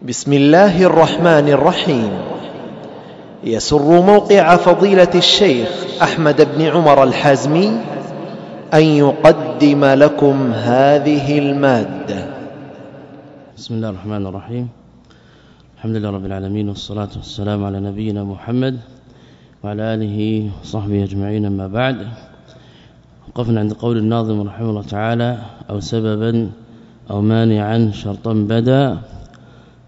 بسم الله الرحمن الرحيم. يسر موقع فضيلة الشيخ أحمد بن عمر الحازمي أن يقدم لكم هذه المادة. بسم الله الرحمن الرحيم. الحمد لله رب العالمين والصلاة والسلام على نبينا محمد وعلى آله وصحبه أجمعين أما بعد. وقفنا عند قول الناظم رحمه الله تعالى أو سببا أو مانعا شرطا بدا.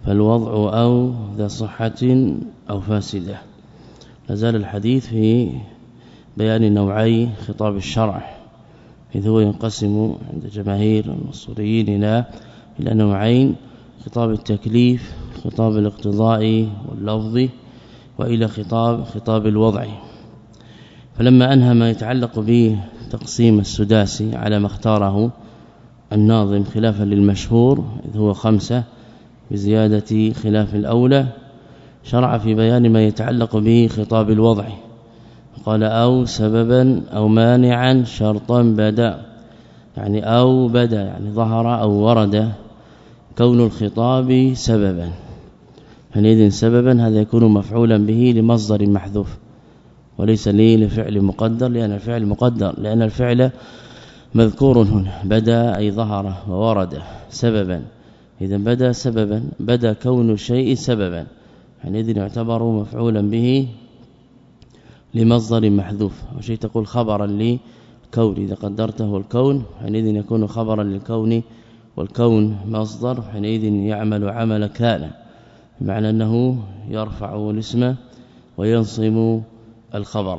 فالوضع أو ذا صحة أو فاسدة. لازال الحديث في بيان نوعي خطاب الشرع إذ هو ينقسم عند جماهير المصريين إلى إلى نوعين خطاب التكليف خطاب الاقتضاء واللفظ وإلى خطاب خطاب الوضع. فلما أنهى ما يتعلق بتقسيم السداسي على ما اختاره الناظم خلافا للمشهور إذ هو خمسة بزيادة خلاف الأولى شرع في بيان ما يتعلق به خطاب الوضع. قال أو سببا أو مانعا شرطا بدا يعني أو بدا يعني ظهر أو ورد كون الخطاب سببا. حينئذ سببا هذا يكون مفعولا به لمصدر محذوف وليس لي لفعل مقدر لأن الفعل مقدر لأن الفعل مذكور هنا بدا أي ظهر وورد سببا. إذا بدا سببا بدا كون الشيء سببا. حينئذ يعتبر مفعولا به لمصدر محذوف. وشيء تقول خبرا لكون إذا قدرته الكون حينئذ يكون خبرا للكون والكون مصدر. حينئذ يعمل عمل كان بمعنى أنه يرفع الاسم وينصب الخبر.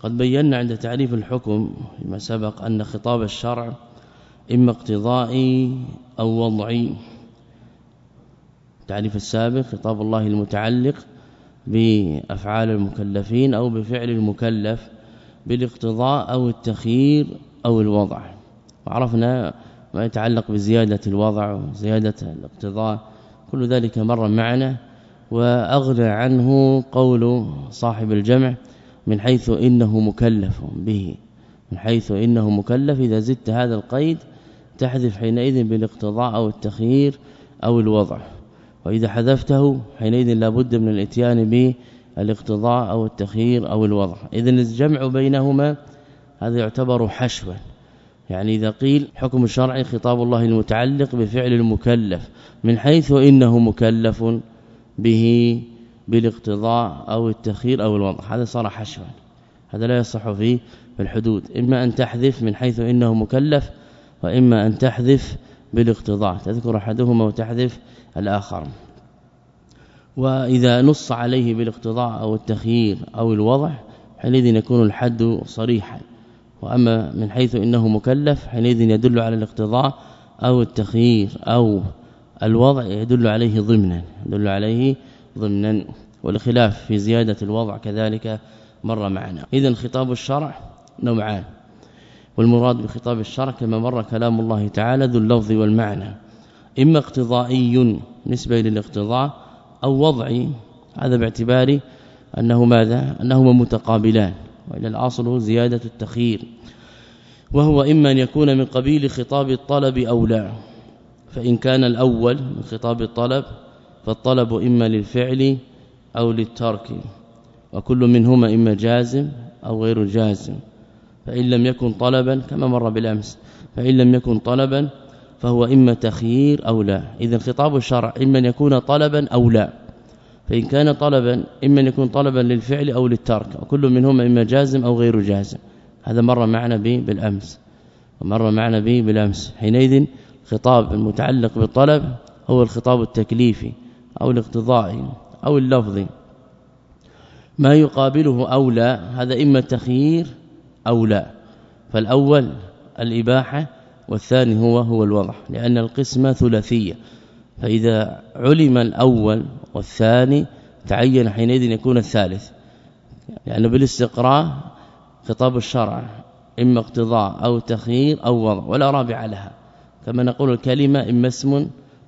قد بينا عند تعريف الحكم فيما سبق أن خطاب الشرع إما اقتضائي أو وضعي تعريف السابق خطاب الله المتعلق بأفعال المكلفين أو بفعل المكلف بالاقتضاء أو التخيير أو الوضع. وعرفنا ما يتعلق بزيادة الوضع وزيادة الاقتضاء. كل ذلك مر معنا وأغنى عنه قول صاحب الجمع من حيث إنه مكلف به. من حيث إنه مكلف إذا زدت هذا القيد تحذف حينئذ بالاقتضاء أو التخيير أو الوضع. وإذا حذفته حينئذ لابد من الإتيان بالاقتضاء أو التخيير أو الوضع. اذا الجمع بينهما هذا يعتبر حشوا يعني إذا قيل حكم الشرعي خطاب الله المتعلق بفعل المكلف من حيث إنه مكلف به بالاقتضاء أو التخيير أو الوضع. هذا صار حشوا هذا لا يصح فيه في الحدود. إما أن تحذف من حيث إنه مكلف وإما أن تحذف بالاقتضاء. تذكر أحدهما وتحذف الآخر. وإذا نص عليه بالاقتضاء أو التخيير أو الوضع حينئذ يكون الحد صريحا. وأما من حيث إنه مكلف حينئذ يدل على الاقتضاء أو التخيير أو الوضع يدل عليه ضمنا يدل عليه ضمنا. والخلاف في زيادة الوضع كذلك مر معنا. اذا خطاب الشرع نوعان. والمراد بخطاب الشرع كما مر كلام الله تعالى ذو اللفظ والمعنى. إما اقتضائي نسبة للاقتضاء أو وضعي هذا باعتبار أنه ماذا؟ أنهما متقابلان وإلى الأصل زيادة التخيير وهو إما أن يكون من قبيل خطاب الطلب أو لا فإن كان الأول من خطاب الطلب فالطلب إما للفعل أو للترك وكل منهما إما جازم أو غير جازم فإن لم يكن طلبا كما مر بالأمس فإن لم يكن طلبا فهو إما تخيير أو لا. إذا خطاب الشرع إما أن يكون طلبا أو لا. فإن كان طلبا إما أن يكون طلبا للفعل أو للترك. وكل منهما إما جازم أو غير جازم. هذا مر معنا به بالأمس. ومر معنا به بالأمس. حينئذ خطاب المتعلق بالطلب هو الخطاب التكليفي أو الاقتضائي أو اللفظي. ما يقابله اولى هذا إما تخيير أو لا. فالأول الإباحة والثاني هو هو الوضع لأن القسمة ثلاثية. فإذا علم الأول والثاني تعين حينئذ يكون الثالث. يعني بالاستقراء خطاب الشرع إما اقتضاء أو تخيير أو وضع ولا رابع لها. كما نقول الكلمة إما اسم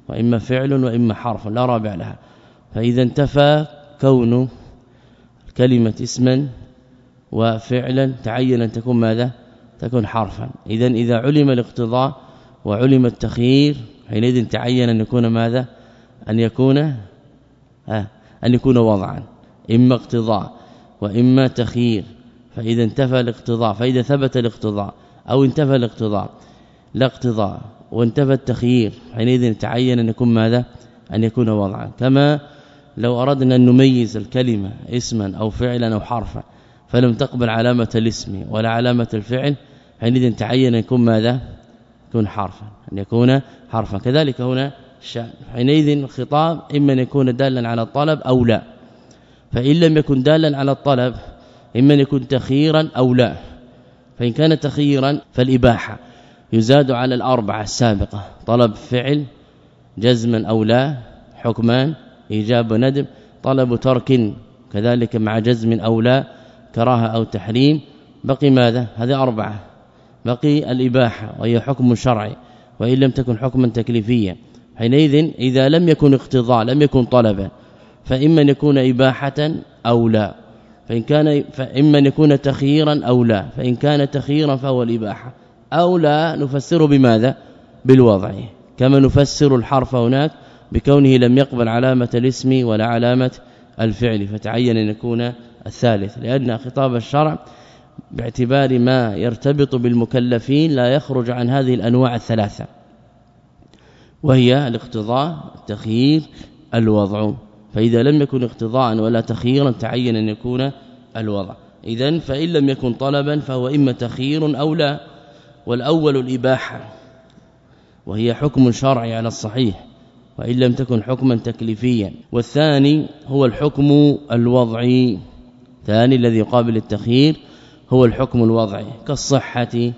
وإما فعل وإما حرف لا رابع لها. فإذا انتفى كون كلمة اسما وفعلا تعين أن تكون ماذا؟ تكون حرفا. اذا إذا علم الاقتضاء وعلم التخيير حينئذ تعين أن يكون ماذا؟ أن يكون ها أن يكون وضعا. إما اقتضاء وإما تخيير. فإذا انتفى الاقتضاء فإذا ثبت الاقتضاء أو انتفى الاقتضاء لا اقتضاء وانتفى التخيير حينئذ تعين أن يكون ماذا؟ أن يكون وضعا. كما لو أردنا أن نميز الكلمة اسما أو فعلا أو حرفا فلم تقبل علامة الاسم ولا علامة الفعل حينئذ تعين أن يكون ماذا؟ يكون حرفا أن يكون حرفا. كذلك هنا الشأن حينئذ الخطاب إما أن يكون دالا على الطلب أو لا. فإن لم يكن دالا على الطلب إما أن يكون تخييرا أو لا. فإن كان تخييرا فالإباحة. يزاد على الأربعة السابقة. طلب فعل جزما أو لا حكمان إيجاب وندب طلب ترك كذلك مع جزم أو لا كراهة أو تحريم. بقي ماذا؟ هذه أربعة. بقي الإباحة وهي حكم شرعي وإن لم تكن حكما تكليفيا. حينئذ إذا لم يكن اقتضاء لم يكن طلبا فإما أن يكون إباحة أو لا. فإن كان فإما أن يكون تخييرا أو لا. فإن كان تخييرا فهو الإباحة. أو لا نفسره بماذا؟ بالوضع. كما نفسر الحرف هناك بكونه لم يقبل علامة الاسم ولا علامة الفعل. فتعين أن يكون الثالث لأن خطاب الشرع باعتبار ما يرتبط بالمكلفين لا يخرج عن هذه الأنواع الثلاثة وهي الاقتضاء التخيير الوضع. فإذا لم يكن اقتضاء ولا تخييرا تعين أن يكون الوضع. اذا فإن لم يكن طلبا فهو إما تخيير أو لا. والأول الإباحة وهي حكم شرعي على الصحيح وإن لم تكن حكما تكليفيا. والثاني هو الحكم الوضعي ثاني الذي يقابل التخيير هو الحكم الوضعي كالصحة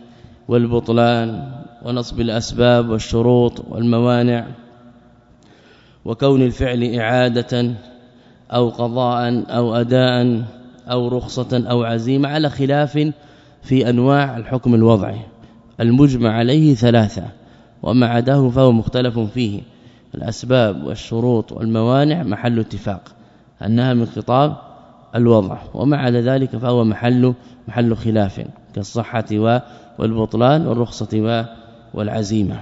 والبطلان ونصب الأسباب والشروط والموانع وكون الفعل إعادة أو قضاء أو أداء أو رخصة أو عزيمة على خلاف في أنواع الحكم الوضعي. المجمع عليه ثلاثة وما عداه فهو مختلف فيه. الأسباب والشروط والموانع محل اتفاق أنها من خطاب الوضع. وما عدا ذلك فهو محل محل خلاف كالصحة والبطلان والرخصة والعزيمة.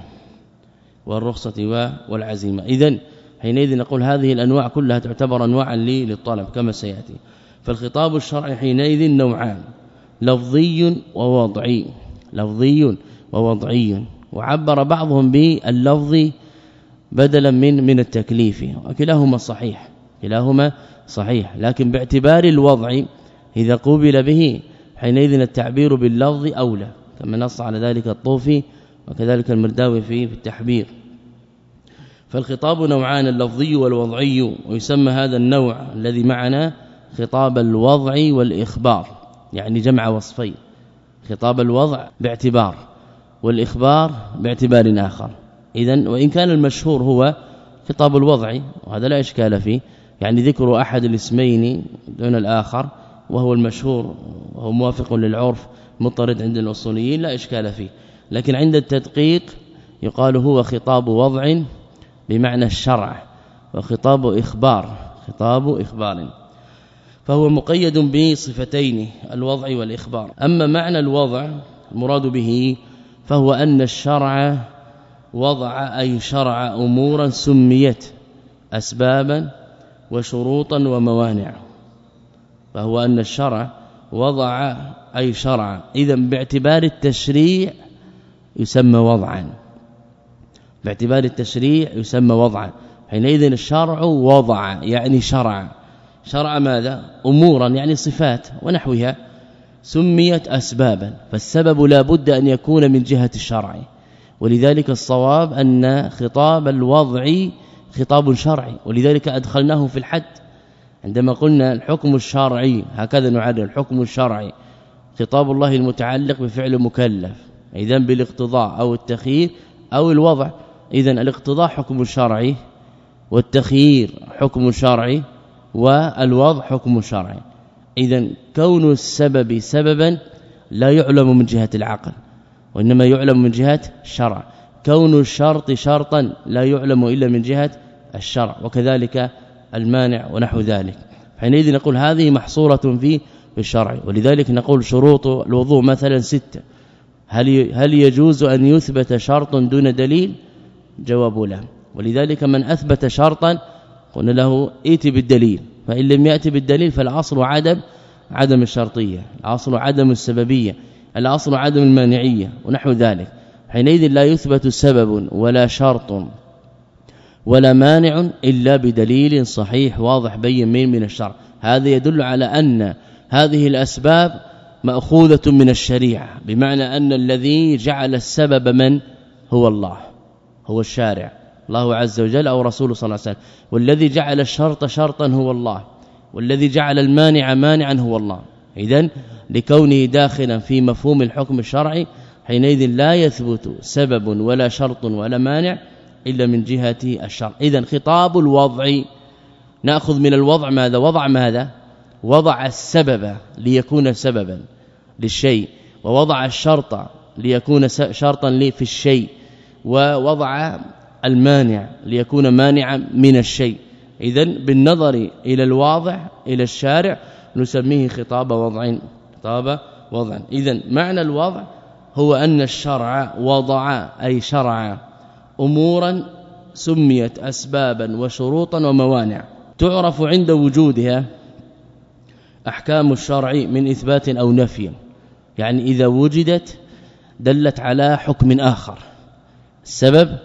والرخصة والعزيمة. اذا حينئذ نقول هذه الأنواع كلها تعتبر انواعا للطلب كما سيأتي. فالخطاب الشرعي حينئذ نوعان لفظي ووضعي. لفظي ووضعي. وعبر بعضهم باللفظ بدلا من من التكليف. وكلاهما صحيح. كلاهما صحيح. لكن باعتبار الوضع إذا قوبل به حينئذ التعبير باللفظ أولى كما نص على ذلك الطوفي وكذلك المرداوي في التحبير. فالخطاب نوعان اللفظي والوضعي ويسمى هذا النوع الذي معنا خطاب الوضع والإخبار يعني جمع وصفين. خطاب الوضع باعتبار والإخبار باعتبار آخر. اذا وإن كان المشهور هو خطاب الوضع وهذا لا إشكال فيه. يعني ذكر أحد الاسمين دون الآخر وهو المشهور وهو موافق للعرف مطرد عند الأصوليين لا إشكال فيه. لكن عند التدقيق يقال هو خطاب وضع بمعنى الشرع وخطاب إخبار خطاب إخبار. فهو مقيد بصفتين الوضع والإخبار. أما معنى الوضع المراد به فهو أن الشرع وضع أي شرع أمورا سميت أسبابا وشروطا وموانع. فهو أن الشرع وضع أي شرع اذا باعتبار التشريع يسمى وضعا. باعتبار التشريع يسمى وضعا. حينئذ الشرع وضع يعني شرع. شرع ماذا؟ امورا يعني صفات ونحوها. سميت اسبابا فالسبب لا بد أن يكون من جهة الشرع. ولذلك الصواب أن خطاب الوضع خطاب شرعي ولذلك أدخلناه في الحد. عندما قلنا الحكم الشرعي هكذا نعرف الحكم الشرعي خطاب الله المتعلق بفعل مكلف اذا بالاقتضاء أو التخيير أو الوضع. اذا الاقتضاء حكم شرعي والتخيير حكم شرعي والوضع حكم شرعي. اذا كون السبب سببا لا يعلم من جهة العقل وإنما يعلم من جهة الشرع. كون الشرط شرطا لا يعلم إلا من جهة الشرع وكذلك المانع ونحو ذلك. حينئذ نقول هذه محصورة في الشرع ولذلك نقول شروط الوضوء مثلا ستة. هل هل يجوز أن يثبت شرط دون دليل؟ جواب لا. ولذلك من أثبت شرطا قلنا له ائت بالدليل فإن لم يأتي بالدليل فالأصل عدم عدم الشرطية الأصل عدم السببية الأصل عدم المانعية ونحو ذلك. حينئذ لا يثبت سبب ولا شرط ولا مانع إلا بدليل صحيح واضح بين من من الشرع. هذا يدل على أن هذه الأسباب مأخوذة من الشريعة بمعنى أن الذي جعل السبب من؟ هو الله هو الشارع الله عز وجل أو رسوله صلى الله عليه وسلم. والذي جعل الشرط شرطا هو الله والذي جعل المانع مانعا هو الله. اذا لكونه داخلا في مفهوم الحكم الشرعي حينئذ لا يثبت سبب ولا شرط ولا مانع إلا من جهة الشرع. إذا خطاب الوضع نأخذ من الوضع ماذا؟ وضع ماذا؟ وضع السبب ليكون سببا للشيء ووضع الشرط ليكون شرطا لي في الشيء ووضع المانع ليكون مانعا من الشيء. اذا بالنظر إلى الواضح إلى الشارع نسميه خطاب وضع خطاب وضع. اذا معنى الوضع هو أن الشرع وضع أي شرع أمورا سميت أسبابا وشروطا وموانع. تعرف عند وجودها أحكام الشرع من إثبات أو نفي. يعني إذا وجدت دلت على حكم آخر. السبب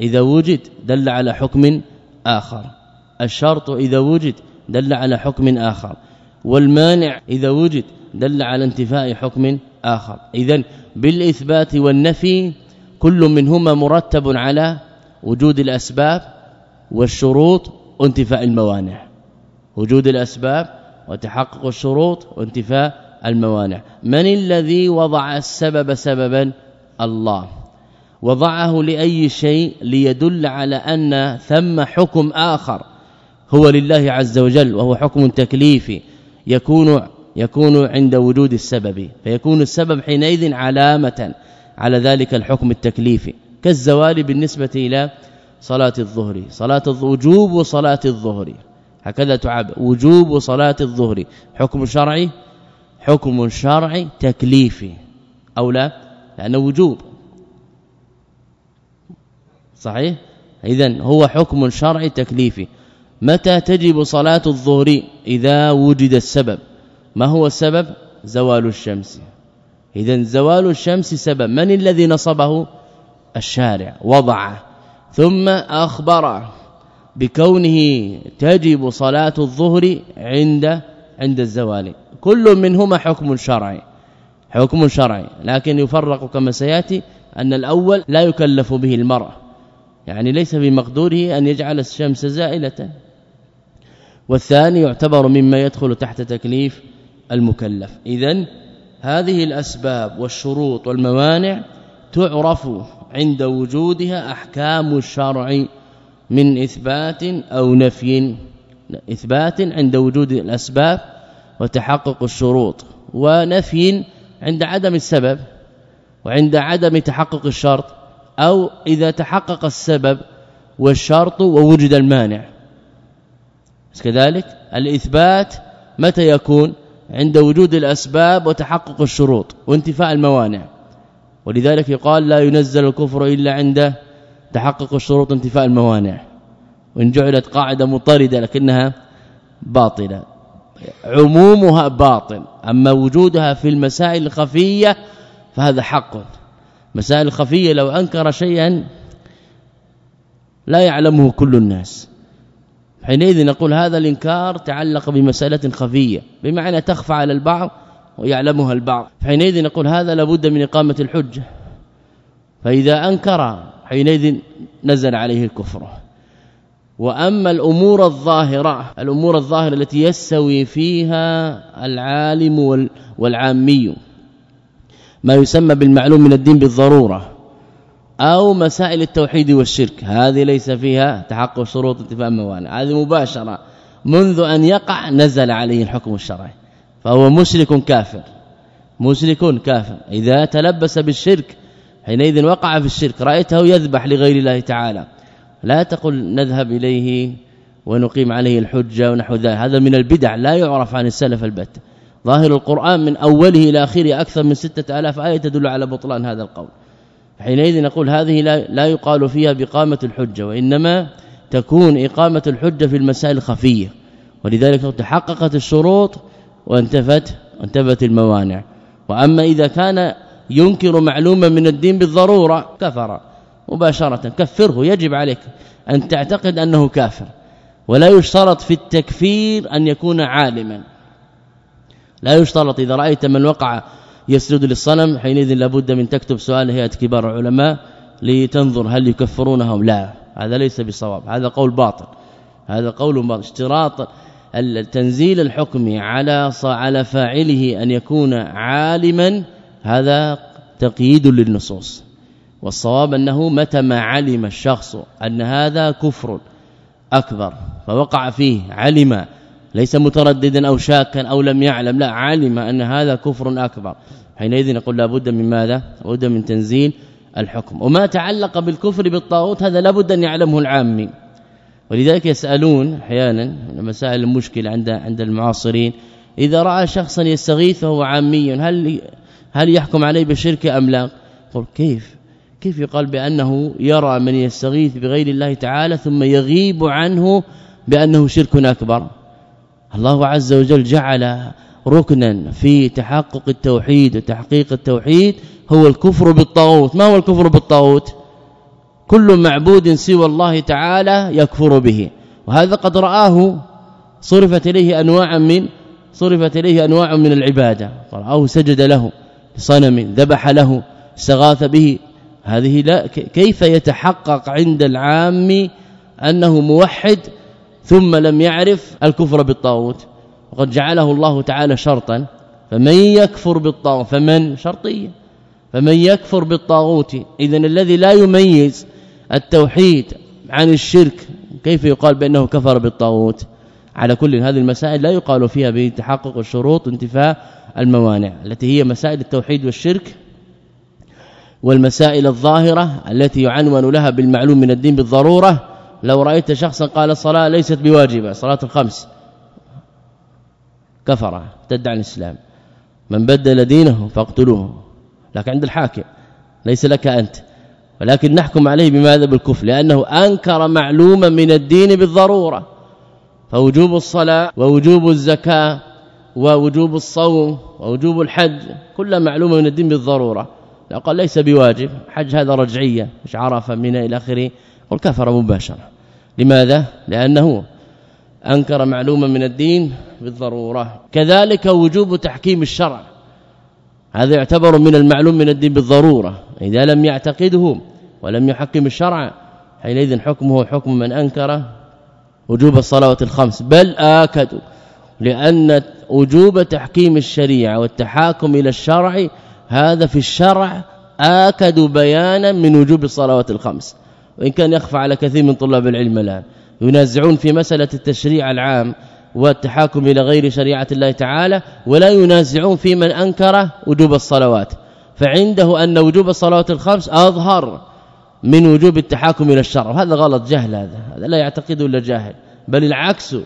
إذا وجد دل على حكم آخر. الشرط إذا وجد دل على حكم آخر. والمانع إذا وجد دل على انتفاء حكم آخر. اذا بالإثبات والنفي كل منهما مرتب على وجود الأسباب والشروط وانتفاء الموانع. وجود الأسباب وتحقق الشروط وانتفاء الموانع. من الذي وضع السبب سببا؟ الله. وضعه لأي شيء ليدل على أن ثم حكم آخر هو لله عز وجل وهو حكم تكليفي يكون يكون عند وجود السبب فيكون السبب حينئذ علامة على ذلك الحكم التكليفي كالزوال بالنسبة إلى صلاة الظهر صلاة وجوب صلاة الظهر هكذا تعب وجوب صلاة الظهر حكم شرعي حكم شرعي تكليفي أو لا؟ لأنه وجوب. صحيح؟ اذا هو حكم شرعي تكليفي. متى تجب صلاة الظهر إذا وجد السبب؟ ما هو السبب؟ زوال الشمس. اذا زوال الشمس سبب. من الذي نصبه؟ الشارع. وضعه. ثم أخبر بكونه تجب صلاة الظهر عند عند الزوال. كل منهما حكم شرعي. حكم شرعي. لكن يفرق كما سيأتي أن الأول لا يكلف به المرء. يعني ليس بمقدوره أن يجعل الشمس زائلة. والثاني يعتبر مما يدخل تحت تكليف المكلف. اذا هذه الأسباب والشروط والموانع تعرف عند وجودها أحكام الشرع من إثبات أو نفي إثبات عند وجود الأسباب وتحقق الشروط ونفي عند عدم السبب وعند عدم تحقق الشرط أو إذا تحقق السبب والشرط ووجد المانع. كذلك الإثبات متى يكون؟ عند وجود الأسباب وتحقق الشروط وانتفاء الموانع. ولذلك يقال لا ينزل الكفر إلا عند تحقق الشروط انتفاء الموانع. وإن جعلت قاعدة مطرده لكنها باطلة. عمومها باطل. أما وجودها في المسائل الخفية فهذا حق. مسائل الخفية لو أنكر شيئا لا يعلمه كل الناس. حينئذ نقول هذا الإنكار تعلق بمسألة خفية بمعنى تخفى على البعض ويعلمها البعض. حينئذ نقول هذا لابد من إقامة الحجة. فإذا أنكر حينئذ نزل عليه الكفر. وأما الأمور الظاهرة الأمور الظاهرة التي يستوي فيها العالم والعامي. ما يسمى بالمعلوم من الدين بالضرورة. أو مسائل التوحيد والشرك. هذه ليس فيها تحقق شروط انتفاء الموانع هذه مباشرة. منذ أن يقع نزل عليه الحكم الشرعي. فهو مشرك كافر. مشرك كافر. إذا تلبس بالشرك حينئذ وقع في الشرك. رأيته يذبح لغير الله تعالى. لا تقل نذهب إليه ونقيم عليه الحجة ونحو ذلك. هذا من البدع. لا يعرف عن السلف البت. ظاهر القرآن من أوله إلى آخره أكثر من 6000 آية تدل على بطلان هذا القول. حينئذ نقول هذه لا, يقال فيها بقامة الحجة وإنما تكون إقامة الحجة في المسائل الخفية. ولذلك تحققت الشروط وانتفت وانتفت الموانع. وأما إذا كان ينكر معلومه من الدين بالضرورة كفر مباشرة كفره يجب عليك أن تعتقد أنه كافر. ولا يشترط في التكفير أن يكون عالما. لا يشترط إذا رأيت من وقع يسجد للصنم حينئذ لابد من تكتب سؤال هيئة كبار العلماء لتنظر هل يكفرونهم. لا هذا ليس بصواب هذا قول باطل هذا قول باطل. اشتراط التنزيل الحكم على على فاعله أن يكون عالما هذا تقييد للنصوص. والصواب أنه متى ما علم الشخص أن هذا كفر أكبر فوقع فيه علم ليس مترددا أو شاكا أو لم يعلم لا علم أن هذا كفر أكبر. حينئذ نقول لابد من ماذا؟ لابد من تنزيل الحكم. وما تعلق بالكفر بالطاغوت هذا لابد أن يعلمه العامي. ولذلك يسألون أحيانا مسائل المشكلة عند عند المعاصرين إذا رأى شخصا يستغيث وهو عامي هل هل يحكم عليه بالشرك أم لا؟ قل كيف؟ كيف يقال بأنه يرى من يستغيث بغير الله تعالى ثم يغيب عنه بأنه شرك أكبر؟ الله عز وجل جعل ركنا في تحقق التوحيد وتحقيق التوحيد هو الكفر بالطاغوت. ما هو الكفر بالطاغوت؟ كل معبود سوى الله تعالى يكفر به. وهذا قد رآه صرفت إليه انواع من صرفت إليه انواع من العبادة. رآه سجد له صنم ذبح له استغاث به. هذه لا كيف يتحقق عند العام أنه موحد ثم لم يعرف الكفر بالطاغوت؟ وقد جعله الله تعالى شرطا. فمن يكفر بالطاغوت فمن؟ شرطية. فمن يكفر بالطاغوت اذا الذي لا يميز التوحيد عن الشرك كيف يقال بأنه كفر بالطاغوت؟ على كل هذه المسائل لا يقال فيها بتحقق الشروط انتفاء الموانع. التي هي مسائل التوحيد والشرك والمسائل الظاهرة التي يعنون لها بالمعلوم من الدين بالضرورة. لو رأيت شخصا قال الصلاة ليست بواجبة صلاة الخمس. كفر ابتدع الإسلام. من بدل دينه فاقتلوه. لكن عند الحاكم ليس لك أنت. ولكن نحكم عليه بماذا؟ بالكفر. لأنه أنكر معلوما من الدين بالضرورة. فوجوب الصلاة ووجوب الزكاة ووجوب الصوم ووجوب الحج كل معلومه من الدين بالضرورة. قال ليس بواجب. حج هذا رجعية مش عرفة من إلى آخره. والكفر مباشرة. لماذا؟ لأنه أنكر معلومة من الدين بالضرورة. كذلك وجوب تحكيم الشرع. هذا يعتبر من المعلوم من الدين بالضرورة. إذا لم يعتقده ولم يحكم الشرع حينئذ حكمه حكم من أنكر وجوب الصلاه الخمس. بل آكد لأن وجوب تحكيم الشريعة والتحاكم إلى الشرع هذا في الشرع آكد بيانا من وجوب الصلوات الخمس. وإن كان يخفى على كثير من طلاب العلم الآن. ينازعون في مسألة التشريع العام والتحاكم إلى غير شريعة الله تعالى ولا ينازعون في من أنكر وجوب الصلوات. فعنده أن وجوب الصلوات الخمس أظهر من وجوب التحاكم إلى الشرع. وهذا غلط جهل هذا. هذا لا يعتقده إلا جاهل. بل العكس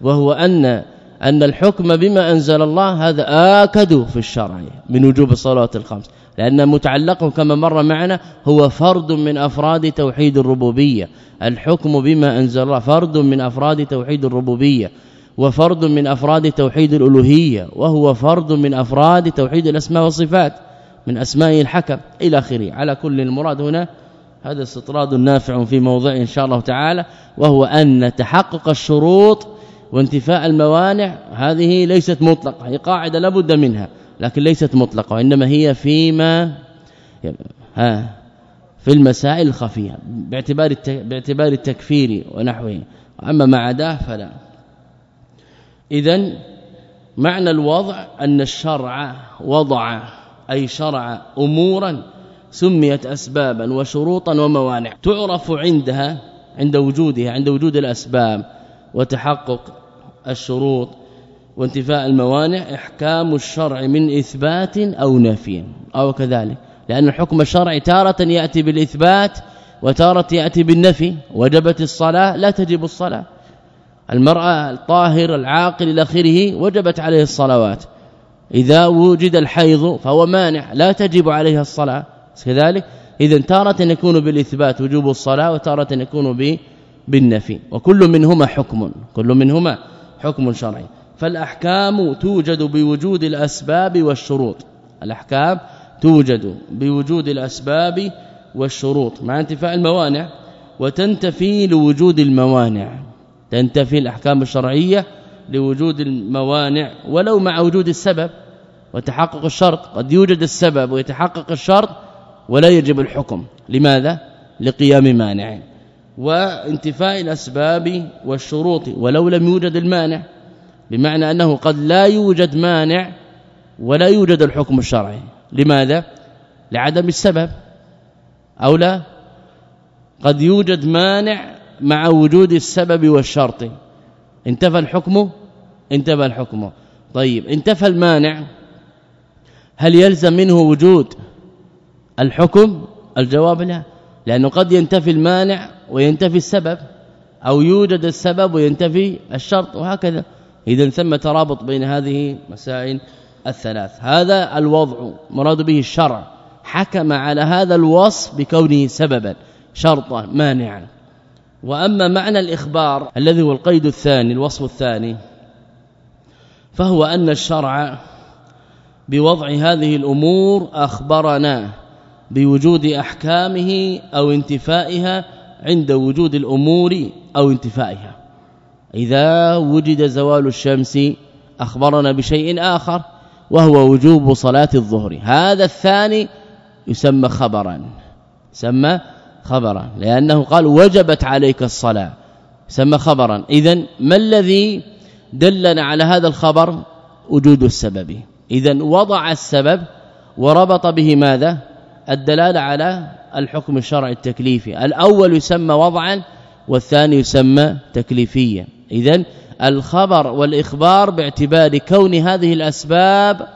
وهو أن أن الحكم بما أنزل الله هذا آكد في الشرع من وجوب الصلوات الخمس. لأن متعلق كما مر معنا هو فرد من أفراد توحيد الربوبية. الحكم بما أنزل الله فرد من أفراد توحيد الربوبية وفرد من أفراد توحيد الألوهية وهو فرد من أفراد توحيد الأسماء والصفات من أسماء الحكم. إلى آخره. على كل المراد هنا هذا استطراد نافع في موضع إن شاء الله تعالى وهو أن تحقق الشروط وانتفاء الموانع هذه ليست مطلقة. هي قاعدة لابد منها. لكن ليست مطلقة وإنما هي فيما ها في المسائل الخفية باعتبار باعتبار التكفير ونحوه. اما ما عداه فلا. اذا معنى الوضع أن الشرع وضع أي شرع أمورا سميت أسبابا وشروطا وموانع تعرف عندها عند وجودها عند وجود الأسباب وتحقق الشروط وانتفاء الموانع إحكام الشرع من إثبات أو نفي أو كذلك. لأن الحكم الشرعي تارة يأتي بالإثبات وتارة يأتي بالنفي. وجبت الصلاة لا تجب الصلاة. المرأة الطاهر العاقل إلى آخره وجبت عليه الصلوات. إذا وجد الحيض فهو مانع لا تجب عليها الصلاة. كذلك إذا تارة يكون بالإثبات وجوب الصلاة وتارة يكون بالنفي. وكل منهما حكم كل منهما حكم شرعي. فالأحكام توجد بوجود الأسباب والشروط. الأحكام توجد بوجود الأسباب والشروط. مع انتفاء الموانع وتنتفي لوجود الموانع. تنتفي الأحكام الشرعية لوجود الموانع ولو مع وجود السبب. وتحقق الشرط. قد يوجد السبب ويتحقق الشرط ولا يجب الحكم. لماذا؟ لقيام مانع. وانتفاء الأسباب والشروط. ولو لم يوجد المانع بمعنى أنه قد لا يوجد مانع ولا يوجد الحكم الشرعي. لماذا؟ لعدم السبب. أو لا؟ قد يوجد مانع مع وجود السبب والشرط. انتفى الحكم؟ انتفى الحكم. طيب انتفى المانع هل يلزم منه وجود الحكم؟ الجواب لا لأنه قد ينتفي المانع وينتفي السبب أو يوجد السبب وينتفي الشرط وهكذا. اذا ثم ترابط بين هذه مسائل الثلاث. هذا الوضع مراد به الشرع. حكم على هذا الوصف بكونه سببا شرطا مانعا. وأما معنى الإخبار الذي هو القيد الثاني الوصف الثاني فهو أن الشرع بوضع هذه الأمور أخبرنا بوجود أحكامه أو انتفائها عند وجود الأمور أو انتفائها. إذا وجد زوال الشمس أخبرنا بشيء آخر وهو وجوب صلاة الظهر. هذا الثاني يسمى خبرا سمى خبرا لأنه قال وجبت عليك الصلاة سمى خبرا. اذا ما الذي دلنا على هذا الخبر؟ وجود السبب. اذا وضع السبب وربط به ماذا؟ الدلالة على الحكم الشرعي التكليفي. الأول يسمى وضعا والثاني يسمى تكليفيا. اذا الخبر والإخبار باعتبار كون هذه الأسباب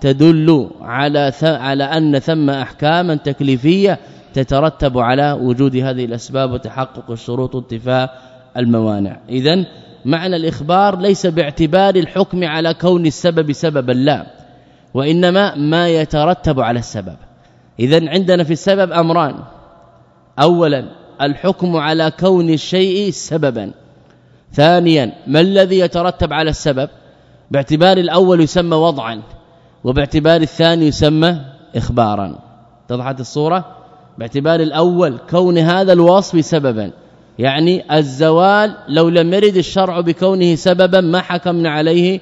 تدل على على أن ثم أحكاما تكليفية تترتب على وجود هذه الأسباب وتحقق الشروط انتفاء الموانع. اذا معنى الإخبار ليس باعتبار الحكم على كون السبب سببا لا وإنما ما يترتب على السبب. اذا عندنا في السبب أمران. اولا الحكم على كون الشيء سببا. ثانيا ما الذي يترتب على السبب؟ باعتبار الأول يسمى وضعا وباعتبار الثاني يسمى اخبارا. اتضحت الصورة؟ باعتبار الأول كون هذا الوصف سببا. يعني الزوال لو لم يرد الشرع بكونه سببا ما حكمنا عليه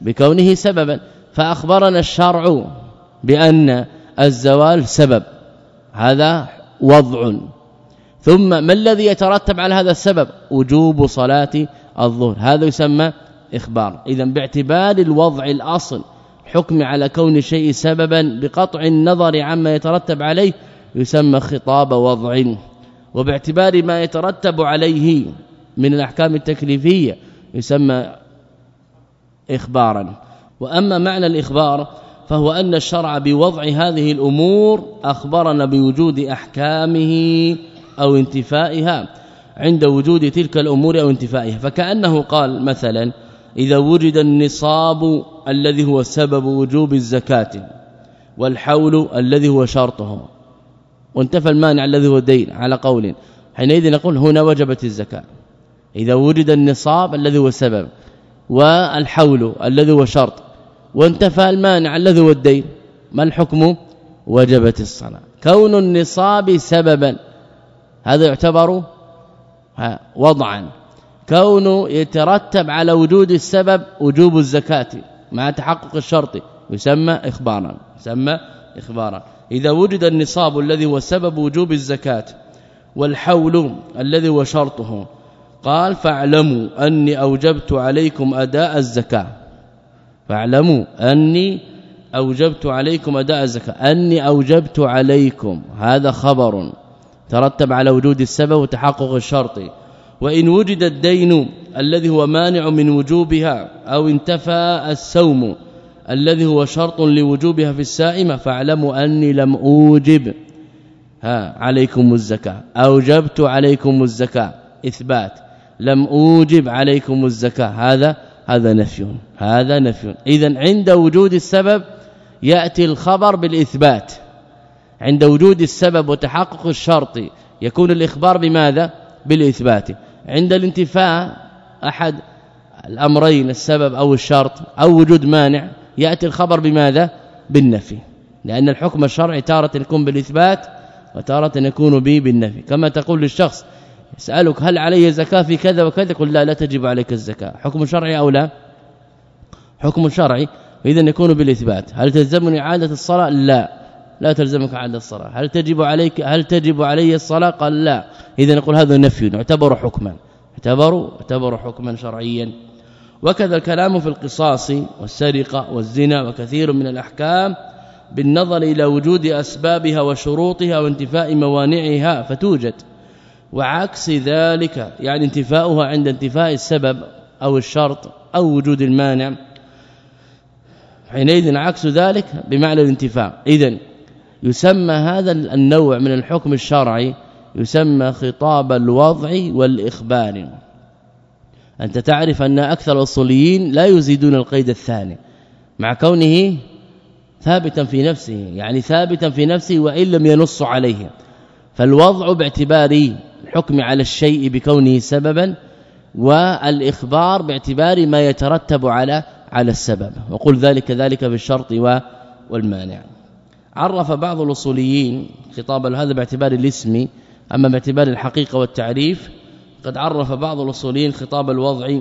بكونه سببا. فأخبرنا الشرع بأن الزوال سبب. هذا وضع. ثم ما الذي يترتب على هذا السبب؟ وجوب صلاة الظهر. هذا يسمى إخبار. إذا باعتبار الوضع الأصل حكم على كون الشيء سببا بقطع النظر عما يترتب عليه يسمى خطاب وضع. وباعتبار ما يترتب عليه من الأحكام التكليفية يسمى اخبارا. وأما معنى الإخبار فهو أن الشرع بوضع هذه الأمور أخبرنا بوجود أحكامه أو انتفائها عند وجود تلك الأمور أو انتفائها. فكأنه قال مثلا إذا وجد النصاب الذي هو سبب وجوب الزكاة والحول الذي هو شرطه وانتفى المانع الذي هو الدين على قول حينئذ نقول هنا وجبت الزكاة. إذا وجد النصاب الذي هو سبب والحول الذي هو شرط وانتفى المانع الذي هو الدين ما الحكم؟ وجبت الصلاة. كون النصاب سببا هذا يعتبر وضعا. كونه يترتب على وجود السبب وجوب الزكاة مع تحقق الشرط يسمى اخبارا يسمى اخبارا. إذا وجد النصاب الذي هو سبب وجوب الزكاة والحول الذي هو شرطه قال فاعلموا أني أوجبت عليكم أداء الزكاة. فاعلموا أني أوجبت عليكم أداء الزكاة أني أوجبت عليكم. هذا خبر. ترتب على وجود السبب وتحقق الشرط. وإن وجد الدين الذي هو مانع من وجوبها أو انتفى السوم الذي هو شرط لوجوبها في السائمة فاعلموا أني لم أوجب. ها عليكم الزكاة. أوجبت عليكم الزكاة. إثبات. لم أوجب عليكم الزكاة. هذا هذا نفي. هذا نفي. اذا عند وجود السبب يأتي الخبر بالإثبات. عند وجود السبب وتحقق الشرط يكون الإخبار بماذا؟ بالإثبات. عند الانتفاء أحد الأمرين السبب أو الشرط أو وجود مانع يأتي الخبر بماذا؟ بالنفي. لأن الحكم الشرعي تارة يكون بالإثبات وتارة يكون به بالنفي. كما تقول للشخص يسألك هل علي زكاة في كذا وكذا؟ قل لا لا تجب عليك الزكاة. حكم شرعي أو لا؟ حكم شرعي. اذا يكون بالإثبات. هل تلزمني إعادة الصلاة؟ لا. لا تلزمك اعاده الصلاة. هل تجب عليك هل تجب علي الصلاة؟ قال لا. إذا نقول هذا نفي يعتبر حكما. يعتبر يعتبر حكما شرعيا. وكذا الكلام في القصاص والسرقة والزنا وكثير من الأحكام بالنظر إلى وجود أسبابها وشروطها وانتفاء موانعها فتوجد. وعكس ذلك يعني انتفاؤها عند انتفاء السبب أو الشرط أو وجود المانع حينئذ عكس ذلك بمعنى الانتفاء. اذا يسمى هذا النوع من الحكم الشرعي يسمى خطاب الوضع والإخبار. أنت تعرف أن أكثر الأصوليين لا يزيدون القيد الثاني مع كونه ثابتا في نفسه يعني ثابتا في نفسه وإن لم ينص عليه. فالوضع باعتبار الحكم على الشيء بكونه سببا والإخبار باعتبار ما يترتب على على السبب. وقل ذلك ذلك بالشرط والمانع. عرف بعض الأصوليين خطاب هذا باعتبار الاسم أما باعتبار الحقيقة والتعريف قد عرف بعض الأصوليين خطاب الوضع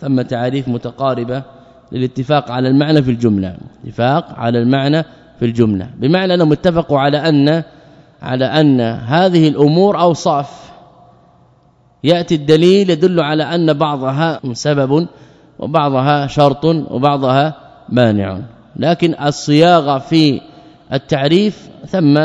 ثم تعريف متقاربة للاتفاق على المعنى في الجملة. اتفاق على المعنى في الجملة. بمعنى أنهم اتفقوا على أن على أن هذه الأمور أوصاف. يأتي الدليل يدل على أن بعضها سبب وبعضها شرط وبعضها مانع. لكن الصياغة في التعريف ثم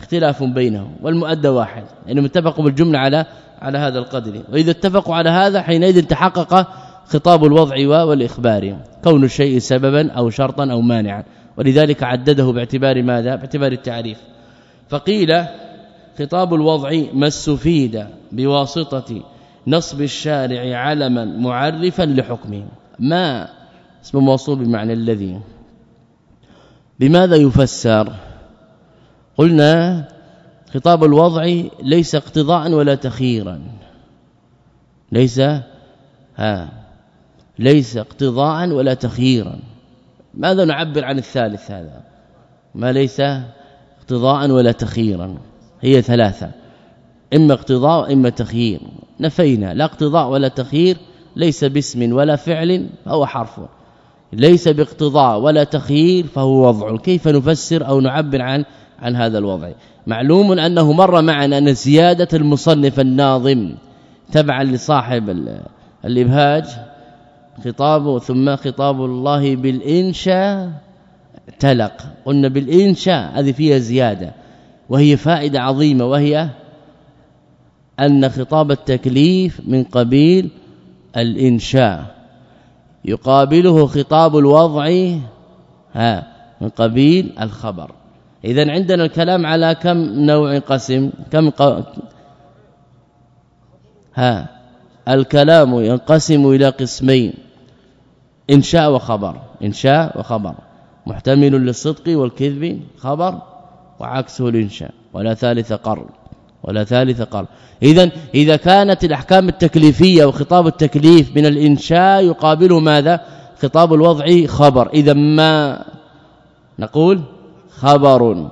اختلاف بينهم والمؤدى واحد يعني متفقوا بالجملة على على هذا القدر. وإذا اتفقوا على هذا حينئذ تحقق خطاب الوضع والإخبار كون الشيء سببا أو شرطا أو مانعا. ولذلك عدده باعتبار ماذا؟ باعتبار التعريف. فقيل خطاب الوضع ما استفيد بواسطة نصب الشارع علما معرفا لحكمه. ما اسم موصول بمعنى الذي؟ بماذا يفسر؟ قلنا خطاب الوضع ليس اقتضاء ولا تخييرا ليس ها ليس اقتضاء ولا تخييرا ماذا نعبر عن الثالث هذا؟ ما ليس اقتضاء ولا تخييرا هي ثلاثة. إما اقتضاء وإما تخيير. نفينا. لا اقتضاء ولا تخيير ليس باسم ولا فعل فهو حرف. ليس باقتضاء ولا تخيير فهو وضع. كيف نفسر أو نعبر عن عن هذا الوضع؟ معلوم أنه مر معنا أن زيادة المصنف الناظم تبعا لصاحب الإبهاج خطاب ثم خطاب الله بالإنشاء تلق. قلنا بالإنشاء هذه فيها زيادة. وهي فائدة عظيمة وهي أن خطاب التكليف من قبيل الإنشاء. يقابله خطاب الوضع ها من قبيل الخبر. اذا عندنا الكلام على كم نوع قسم كم ق... ها الكلام ينقسم إلى قسمين إنشاء وخبر إنشاء وخبر. محتمل للصدق والكذب خبر وعكسه الإنشاء ولا ثالث قرن. ولا ثالث قرن اذا إذا كانت الأحكام التكليفية وخطاب التكليف من الإنشاء يقابله ماذا؟ خطاب الوضع خبر. إذا ما نقول خبر.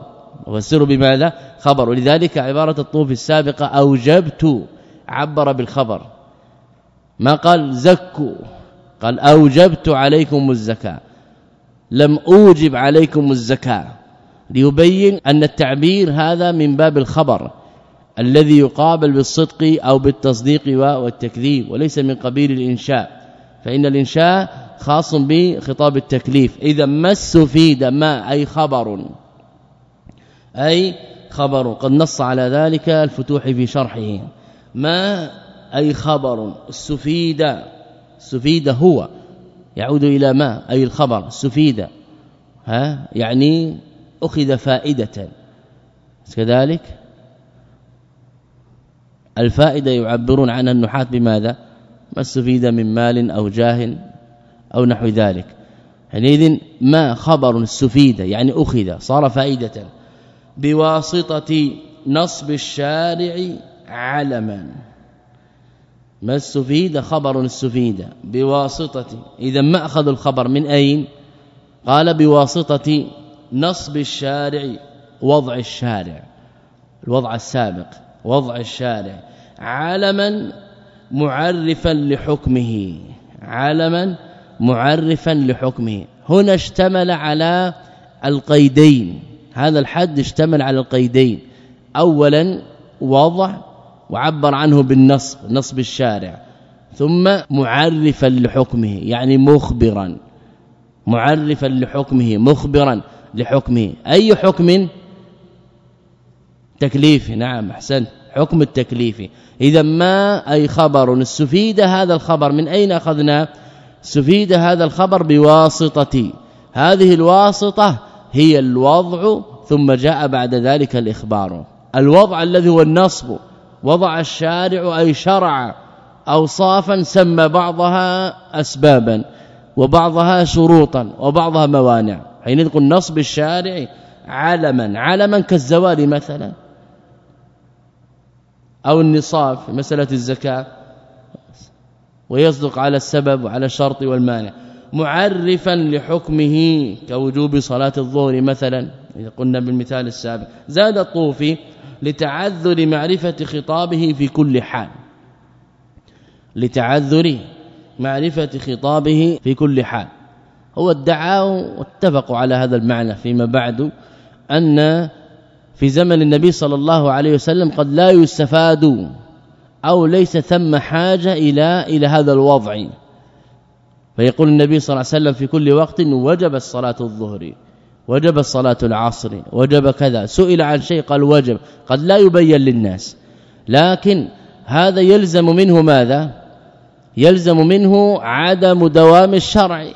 وفسر بماذا؟ خبر. ولذلك عبارة الطوف السابقة أوجبت عبر بالخبر. ما قال زكوا قال أوجبت عليكم الزكاة. لم أوجب عليكم الزكاة. ليبين أن التعبير هذا من باب الخبر. الذي يقابل بالصدق أو بالتصديق والتكذيب وليس من قبيل الإنشاء. فإن الإنشاء خاص بخطاب التكليف. إذا ما استفيد ما أي خبر. أي خبر. قد نص على ذلك الفتوح في شرحه. ما؟ أي خبر. استفيد استفيد هو. يعود إلى ما؟ أي الخبر. استفيد ها؟ يعني أخذ فائدة. كذلك الفائدة يعبرون عنها النحاة بماذا؟ ما استفيد من مال أو جاه أو نحو ذلك. حينئذ ما خبر استفيد يعني أخذ صار فائدة. بواسطة نصب الشارع علما. ما استفيد؟ خبر استفيد. بواسطة إذا ما أخذ الخبر من أين؟ قال بواسطة نصب الشارع وضع الشارع الوضع السابق. وضع الشارع. علما معرفا لحكمه. علما معرفا لحكمه. هنا اشتمل على القيدين. هذا الحد اشتمل على القيدين. اولا وضع وعبر عنه بالنصب نصب الشارع. ثم معرفا لحكمه يعني مخبرا. معرفا لحكمه مخبرا لحكمه. أي حكم؟ تكليفي نعم أحسنت. حكم التكليفي. إذا ما أي خبر؟ استفيد هذا الخبر. من أين أخذنا؟ استفيد هذا الخبر بواسطة. هذه الواسطة هي الوضع ثم جاء بعد ذلك الإخبار. الوضع الذي هو النصب. وضع الشارع أي شرع اوصافا سمى بعضها اسبابا وبعضها شروطا وبعضها موانع. حين نقول نصب الشارع علما. علما كالزوال مثلا. أو النصاب في مسألة الزكاة. ويصدق على السبب وعلى الشرط والمانع. معرفا لحكمه كوجوب صلاة الظهر مثلا إذا قلنا بالمثال السابق. زاد الطوفي لتعذر معرفة خطابه في كل حال. لتعذر معرفة خطابه في كل حال. هو ادعى واتفقوا على هذا المعنى فيما بعد أن في زمن النبي صلى الله عليه وسلم قد لا يستفاد أو ليس ثم حاجة إلى إلى هذا الوضع. فيقول النبي صلى الله عليه وسلم في كل وقت وجب الصلاة الظهر وجب الصلاة العصر وجب كذا. سئل عن شيء قال وجب قد لا يبين للناس. لكن هذا يلزم منه ماذا؟ يلزم منه عدم دوام الشرع.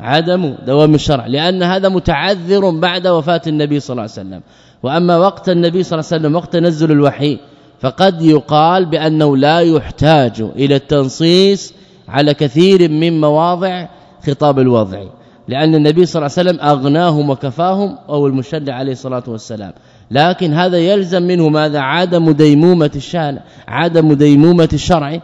عدم دوام الشرع لأن هذا متعذر بعد وفاة النبي صلى الله عليه وسلم. وأما وقت النبي صلى الله عليه وسلم وقت نزل الوحي فقد يقال بأنه لا يحتاج إلى التنصيص على كثير من مواضع خطاب الوضع لأن النبي صلى الله عليه وسلم أغناهم وكفاهم أو المشرع عليه الصلاة والسلام. لكن هذا يلزم منه ماذا؟ عدم ديمومة الشارع عدم ديمومة الشرع.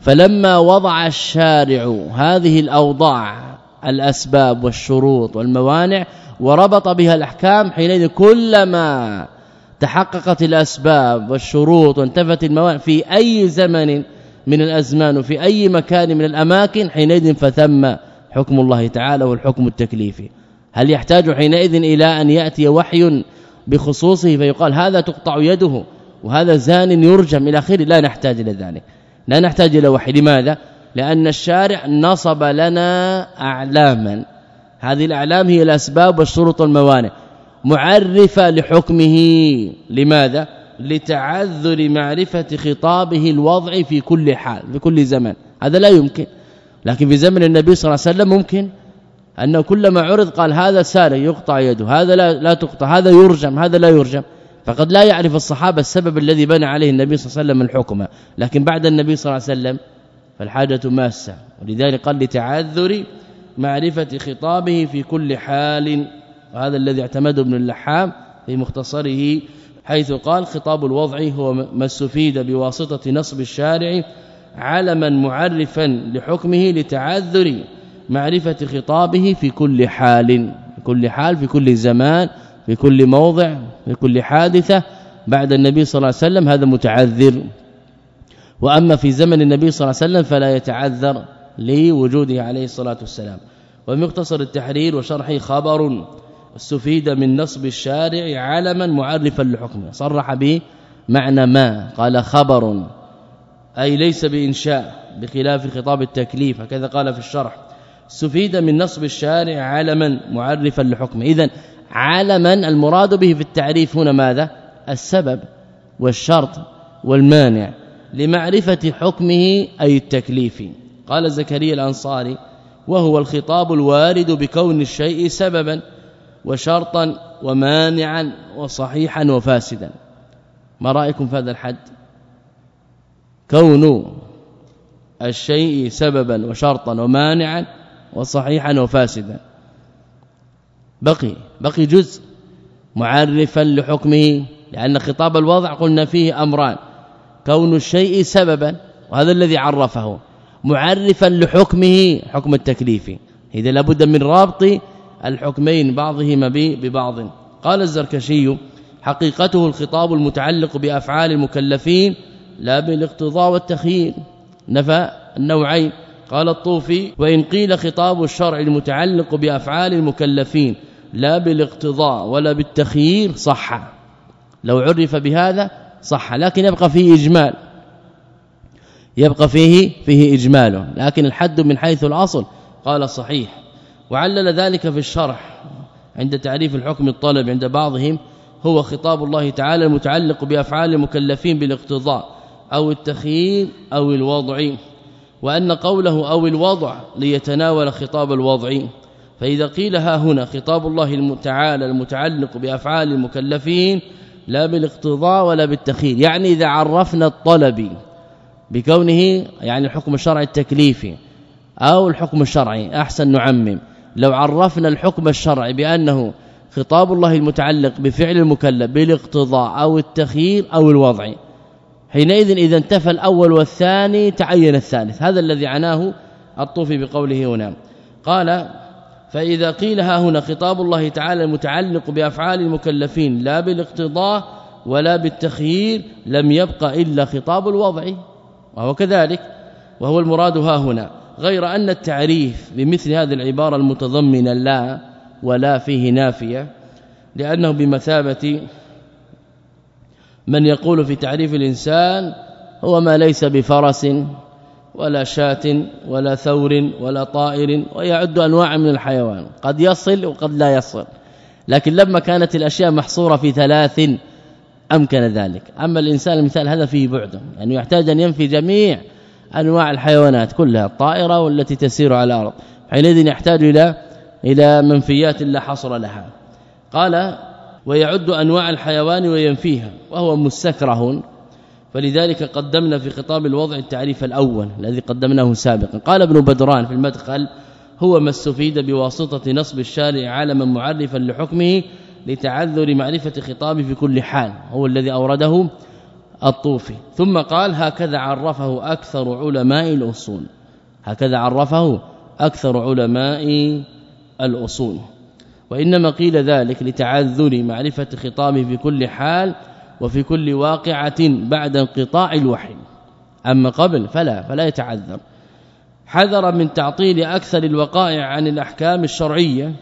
فلما وضع الشارع هذه الأوضاع الأسباب والشروط والموانع وربط بها الأحكام حينئذ كلما تحققت الأسباب والشروط وانتفت الموانع في أي زمن من الأزمان وفي أي مكان من الأماكن حينئذ فثم حكم الله تعالى والحكم التكليفي. هل يحتاج حينئذ إلى أن يأتي وحي بخصوصه فيقال هذا تقطع يده وهذا زان يرجم إلى آخره؟ لا نحتاج إلى ذلك. لا نحتاج إلى وحي. لماذا؟ لأن الشارع نصب لنا أعلاما. هذه الأعلام هي الأسباب والشروط والموانع. معرفة لحكمه. لماذا؟ لتعذر معرفة خطابه الوضع في كل حال في كل زمان هذا لا يمكن. لكن في زمن النبي صلى الله عليه وسلم ممكن. أنه كلما عرض قال هذا سال يقطع يده هذا لا, لا تقطع هذا يرجم هذا لا يرجم. فقد لا يعرف الصحابة السبب الذي بنى عليه النبي صلى الله عليه وسلم الحكم. لكن بعد النبي صلى الله عليه وسلم فالحاجة ماسة. ولذلك قال لتعذر معرفة خطابه في كل حال. وهذا الذي اعتمده ابن اللحام في مختصره حيث قال خطاب الوضع هو ما استفيد بواسطة نصب الشارع علما معرفا لحكمه لتعذر معرفة خطابه في كل حال. في كل حال في كل زمان في كل موضع في كل حادثة. بعد النبي صلى الله عليه وسلم هذا متعذر. وأما في زمن النبي صلى الله عليه وسلم فلا يتعذر لوجوده عليه الصلاة والسلام. ومختصر التحرير وشرحه خبر استفيد من نصب الشارع علما معرفا لحكمه. صرح به معنى ما. قال خبر. أي ليس بإنشاء بخلاف خطاب التكليف. هكذا قال في الشرح. استفيد من نصب الشارع علما معرفا لحكمه. اذا علما المراد به في التعريف هنا ماذا؟ السبب والشرط والمانع. لمعرفة حكمه أي التكليف. قال زكريا الأنصاري وهو الخطاب الوارد بكون الشيء سببا وشرطا ومانعا وصحيحا وفاسدا. ما رأيكم في هذا الحد؟ كون الشيء سببا وشرطا ومانعا وصحيحا وفاسدا. بقي بقي جزء معرفا لحكمه لأن خطاب الوضع قلنا فيه أمران. كون الشيء سببا وهذا الذي عرفه معرفا لحكمه حكم التكليف. إذا لابد من رابط الحكمين بعضهما ببعض. قال الزركشي حقيقته الخطاب المتعلق بأفعال المكلفين لا بالاقتضاء والتخيير نفى النوعين. قال الطوفي وإن قيل خطاب الشرع المتعلق بأفعال المكلفين لا بالاقتضاء ولا بالتخيير صح. لو عرف بهذا صح لكن يبقى فيه إجمال. يبقى فيه فيه إجمال. لكن الحد من حيث الأصل قال صحيح. وعلل ذلك في الشرح عند تعريف الحكم الطلب عند بعضهم هو خطاب الله تعالى المتعلق بأفعال المكلفين بالاقتضاء أو التخيير أو الوضع وأن قوله أو الوضع ليتناول خطاب الوضع فإذا قيل ها هنا خطاب الله تعالى المتعلق بأفعال المكلفين لا بالاقتضاء ولا بالتخيير يعني إذا عرفنا الطلب بكونه يعني الحكم الشرعي التكليفي أو الحكم الشرعي أحسن نعمم. لو عرفنا الحكم الشرعي بأنه خطاب الله المتعلق بفعل المكلف بالاقتضاء أو التخيير أو الوضع حينئذ إذا انتفى الأول والثاني تعين الثالث. هذا الذي عناه الطوفي بقوله هنا. قال فإذا قيل ها هنا خطاب الله تعالى المتعلق بأفعال المكلفين لا بالاقتضاء ولا بالتخيير لم يبقى إلا خطاب الوضع وهو كذلك وهو المراد ها هنا غير أن التعريف بمثل هذه العبارة المتضمنة لا ولا فيه نافية لأنه بمثابة من يقول في تعريف الإنسان هو ما ليس بفرس ولا شاة ولا ثور ولا طائر ويعد أنواع من الحيوان. قد يصل وقد لا يصل. لكن لما كانت الأشياء محصورة في ثلاث أمكن ذلك. أما الإنسان المثال هذا فيه بعد. يعني يحتاج أن ينفي جميع أنواع الحيوانات كلها الطائرة والتي تسير على الأرض. حينئذ يحتاج إلى إلى منفيات لا حصر لها. قال ويعد أنواع الحيوان وينفيها وهو مستكره فلذلك قدمنا في خطاب الوضع التعريف الأول الذي قدمناه سابقا. قال ابن بدران في المدخل هو ما استفيد بواسطة نصب الشارع عالما معرفا لحكمه لتعذر معرفة خطابه في كل حال. هو الذي أورده الطوفي. ثم قال هكذا عرفه أكثر علماء الأصول. هكذا عرفه أكثر علماء الأصول. وإنما قيل ذلك لتعذر معرفة خطابه في كل حال وفي كل واقعة بعد انقطاع الوحي. أما قبل فلا فلا يتعذر. حذر من تعطيل أكثر الوقائع عن الأحكام الشرعية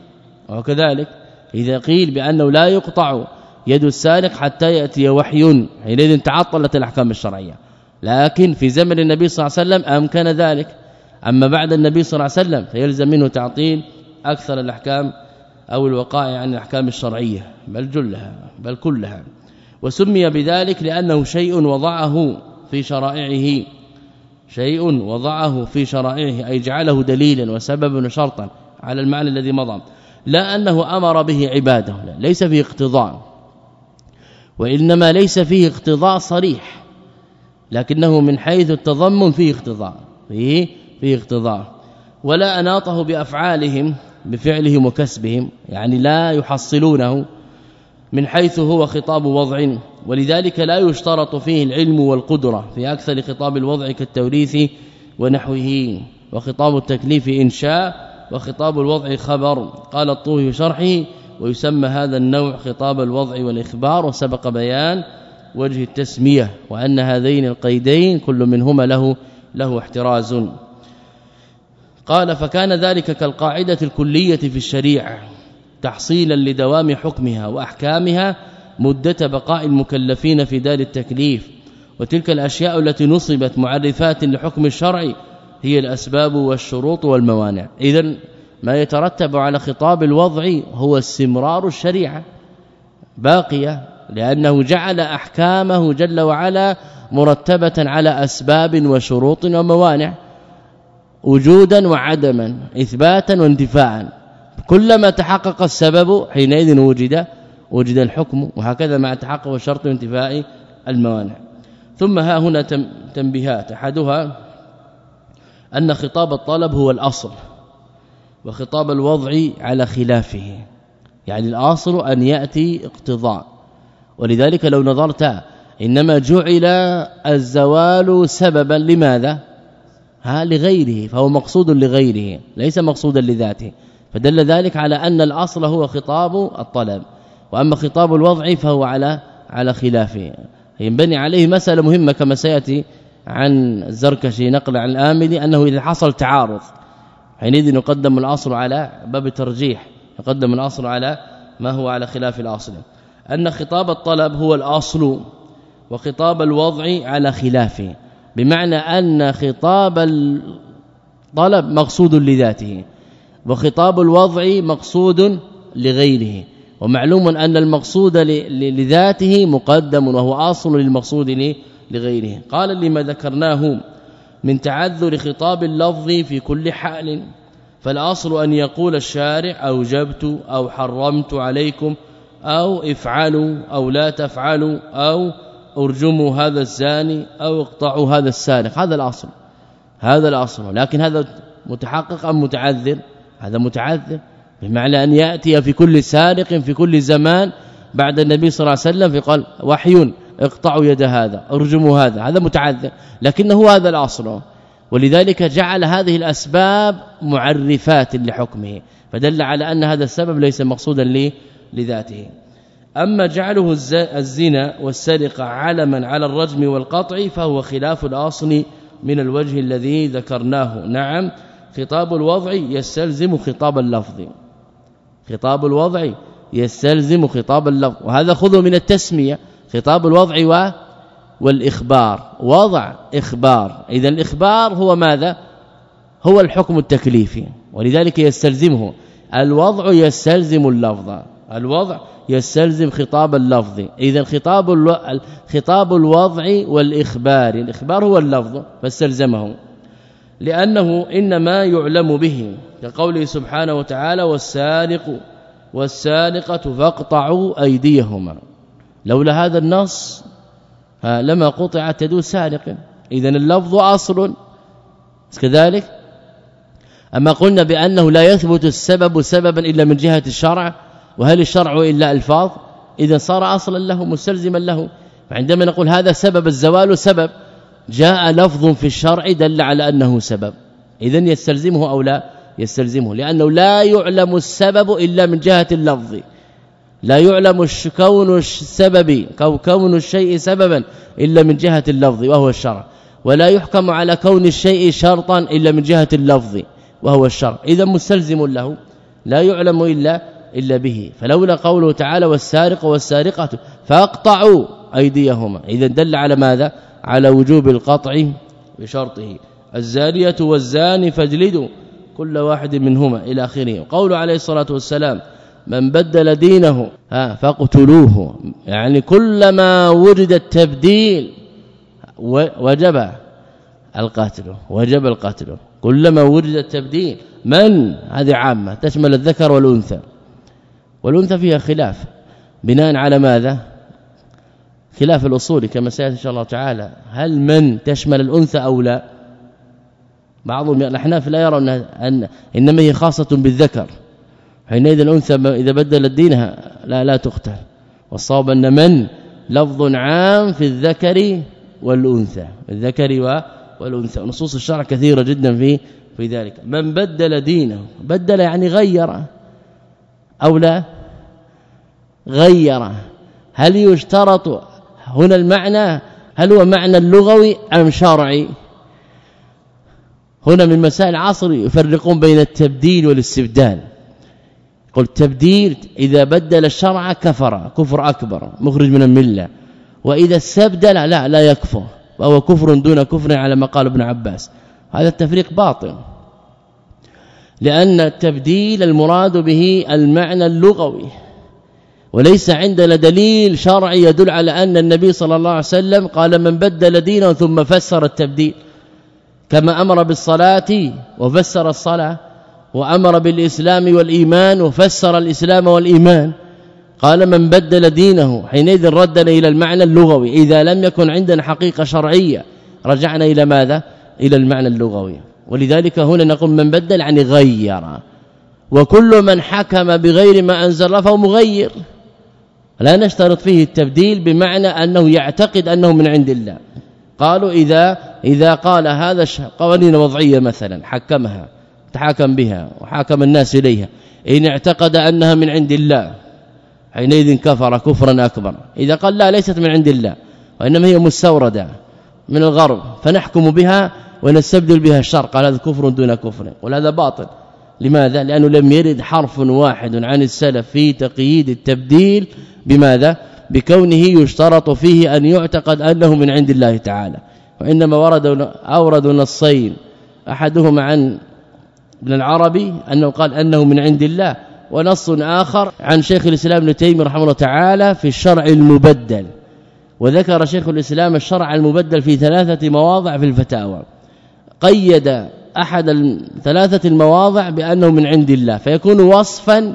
وكذلك إذا قيل بأنه لا يقطع يد السارق حتى يأتي وحي حينئذ تعطلت الأحكام الشرعية. لكن في زمن النبي صلى الله عليه وسلم أمكن ذلك. أما بعد النبي صلى الله عليه وسلم فيلزم منه تعطيل أكثر الأحكام أو الوقائع عن الأحكام الشرعية بل جلها بل كلها. وسمي بذلك لأنه شيء وضعه في شرائعه شيء وضعه في شرائعه أي جعله دليلا وسببا وشرطا على المعنى الذي مضى. لا أنه أمر به عباده لا ليس فيه اقتضاء. وإنما ليس فيه اقتضاء صريح لكنه من حيث التضمن فيه اقتضاء فيه فيه اقتضاء. ولا أناطه بأفعالهم بفعلهم وكسبهم يعني لا يحصلونه من حيث هو خطاب وضع. ولذلك لا يشترط فيه العلم والقدرة في أكثر خطاب الوضع كالتوريث ونحوه وخطاب التكليف انشاء وخطاب الوضع خبر. قال الطوفي في شرحه ويسمى هذا النوع خطاب الوضع والإخبار وسبق بيان وجه التسمية وأن هذين القيدين كل منهما له له احتراز. قال فكان ذلك كالقاعدة الكلية في الشريعة. تحصيلا لدوام حكمها وأحكامها مدة بقاء المكلفين في دار التكليف. وتلك الأشياء التي نصبت معرفات لحكم الشرع هي الأسباب والشروط والموانع. اذا ما يترتب على خطاب الوضع هو استمرار الشريعة باقية لأنه جعل أحكامه جل وعلا مرتبة على أسباب وشروط وموانع وجودا وعدما إثباتا وانتفاعا كلما تحقق السبب حينئذ وجد وجد الحكم وهكذا مع تحقق الشرط وانتفاء الموانع. ثم ها هنا تنبيهات. أحدها أن خطاب الطلب هو الأصل وخطاب الوضع على خلافه. يعني الأصل أن يأتي اقتضاء. ولذلك لو نظرت إنما جعل الزوال سببا لماذا؟ ها لغيره فهو مقصود لغيره ليس مقصودا لذاته. فدل ذلك على أن الأصل هو خطاب الطلب وأما خطاب الوضع فهو على على خلافه. ينبني عليه مسألة مهمة كما سيأتي عن الزركشي نقل عن الآملي أنه إذا حصل تعارض حينئذ يقدم الأصل على باب الترجيح يقدم الأصل على ما هو على خلاف الأصل. أن خطاب الطلب هو الأصل وخطاب الوضع على خلافه بمعنى أن خطاب الطلب مقصود لذاته. وخطاب الوضع مقصود لغيره ومعلوم أن المقصود لذاته مقدم وهو أصل للمقصود لغيره. قال لما ذكرناه من تعذر خطاب اللفظ في كل حال فالأصل أن يقول الشارع أوجبت أو حرمت عليكم أو افعلوا أو لا تفعلوا أو أرجموا هذا الزاني أو اقطعوا هذا السارق هذا الأصل هذا الأصل. لكن هذا متحقق أم متعذر؟ هذا متعذر بمعنى أن يأتي في كل سارق في كل زمان بعد النبي صلى الله عليه وسلم فقال وحي اقطعوا يد هذا ارجموا هذا هذا متعذر لكنه هذا الأصل. ولذلك جعل هذه الأسباب معرفات لحكمه فدل على أن هذا السبب ليس مقصودا لذاته. أما جعله الزنا والسرقة علما على الرجم والقطع فهو خلاف الأصل من الوجه الذي ذكرناه. نعم. خطاب الوضع يستلزم خطاب اللفظ. خطاب الوضع يستلزم خطاب اللفظ. وهذا خذه من التسمية. خطاب الوضع و والإخبار. وضع إخبار. اذا الإخبار هو ماذا؟ هو الحكم التكليفي. ولذلك يستلزمه. الوضع يستلزم اللفظ. الوضع يستلزم خطاب اللفظ. اذا خطاب خطاب الوضع والإخبار. الإخبار هو اللفظ. فاستلزمه. لأنه إنما يعلم به كقوله سبحانه وتعالى والسارق والسارقة فاقطعوا أيديهما. لولا هذا النص لما قطعت يد سارق. اذا اللفظ أصل. كذلك أما قلنا بأنه لا يثبت السبب سببا إلا من جهة الشرع وهل الشرع إلا ألفاظ؟ اذا صار أصلا له مستلزما له. فعندما نقول هذا سبب الزوال سبب جاء لفظ في الشرع دل على أنه سبب. اذا يستلزمه أو لا؟ يستلزمه لأنه لا يعلم السبب إلا من جهة اللفظ. لا يعلم كون السبب أو كون الشيء سببا إلا من جهة اللفظ وهو الشرع. ولا يحكم على كون الشيء شرطا إلا من جهة اللفظ وهو الشرع. اذا مستلزم له لا يعلم إلا إلا به. فلولا قوله تعالى والسارق والسارقة فاقطعوا أيديهما. اذا دل على ماذا؟ على وجوب القطع بشرطه. الزانية والزاني فاجلدوا كل واحد منهما إلى آخره. قول عليه الصلاة والسلام من بدل دينه ها فاقتلوه. يعني كلما وجد التبديل وجب القتل وجب القتل. كلما وجد التبديل. من؟ هذه عامة تشمل الذكر والأنثى. والأنثى فيها خلاف. بناء على ماذا؟ خلاف الأصول كما سيأتي إن شاء الله تعالى. هل من تشمل الأنثى أو لا؟ بعضهم الاحناف لا يرون أن إنما هي خاصة بالذكر. حينئذ الأنثى إذا بدلت دينها لا لا تقتل. والصواب أن من لفظ عام في الذكر والأنثى. الذكر والأنثى. نصوص الشرع كثيرة جدا في في ذلك. من بدل دينه. بدل يعني غير أو لا؟ غير هل يشترط هنا المعنى هل هو معنى اللغوي أم شرعي؟ هنا من مسائل العصر يفرقون بين التبديل والاستبدال. قل تبديل إذا بدل الشرع كفر كفر أكبر مخرج من الملة. وإذا استبدل لا لا يكفر. وهو كفر دون كفر على ما قال ابن عباس. هذا التفريق باطل. لأن التبديل المراد به المعنى اللغوي. وليس عندنا دليل شرعي يدل على أن النبي صلى الله عليه وسلم قال من بدل دينه ثم فسر التبديل. كما أمر بالصلاة وفسر الصلاة وأمر بالإسلام والإيمان وفسر الإسلام والإيمان. قال من بدل دينه حينئذ ردنا إلى المعنى اللغوي. إذا لم يكن عندنا حقيقة شرعية رجعنا إلى ماذا؟ إلى المعنى اللغوي. ولذلك هنا نقول من بدل يعني غير. وكل من حكم بغير ما أنزل فهو مغير. لا نشترط فيه التبديل بمعنى أنه يعتقد أنه من عند الله. قالوا إذا إذا قال هذا قوانين وضعية مثلا حكمها تحاكم بها وحاكم الناس إليها إن اعتقد أنها من عند الله حينئذ كفر كفرا أكبر. إذا قال لا ليست من عند الله وإنما هي مستوردة من الغرب فنحكم بها ونستبدل بها الشر قال هذا كفر دون كفر وهذا باطل. لماذا؟ لأنه لم يرد حرف واحد عن السلف في تقييد التبديل. بماذا؟ بكونه يشترط فيه أن يعتقد أنه من عند الله تعالى. وإنما ورد أورد نصين أحدهما عن ابن العربي أنه قال أنه من عند الله ونص آخر عن شيخ الإسلام ابن تيمية رحمه الله تعالى في الشرع المبدل. وذكر شيخ الإسلام الشرع المبدل في ثلاثة مواضع في الفتاوى. قيد أحد الثلاثه المواضع بأنه من عند الله فيكون وصفا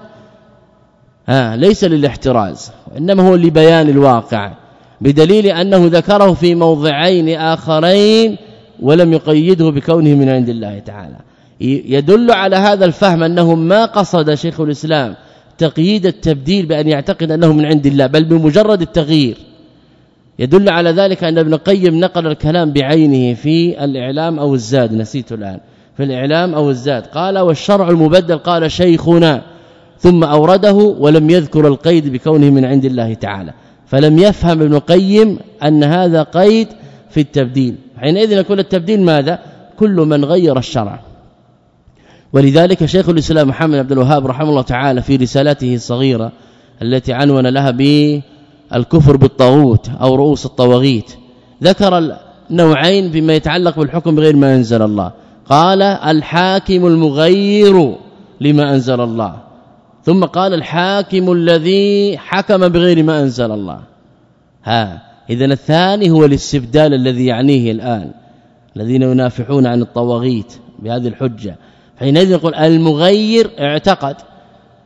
ها ليس للاحتراز وإنما هو لبيان الواقع بدليل أنه ذكره في موضعين آخرين ولم يقيده بكونه من عند الله تعالى. يدل على هذا الفهم أنه ما قصد شيخ الإسلام تقييد التبديل بأن يعتقد أنه من عند الله بل بمجرد التغيير. يدل على ذلك أن ابن قيم نقل الكلام بعينه في الإعلام أو الزاد نسيت الآن. في الإعلام أو الزاد. قال والشرع المبدل قال شيخنا. ثم أورده ولم يذكر القيد بكونه من عند الله تعالى. فلم يفهم ابن قيم أن هذا قيد في التبديل. حينئذ يكون التبديل ماذا؟ كل من غير الشرع. ولذلك شيخ الإسلام محمد عبد الوهاب رحمه الله تعالى في رسالته الصغيرة التي عنون لها بالكفر بالطاغوت أو رؤوس الطواغيت. ذكر النوعين بما يتعلق بالحكم بغير ما أنزل الله. قال الحاكم المغير لما أنزل الله. ثم قال الحاكم الذي حكم بغير ما أنزل الله. ها اذا الثاني هو الاستبدال الذي يعنيه الآن. الذين ينافحون عن الطواغيت بهذه الحجة. حينئذ يقول المغير اعتقد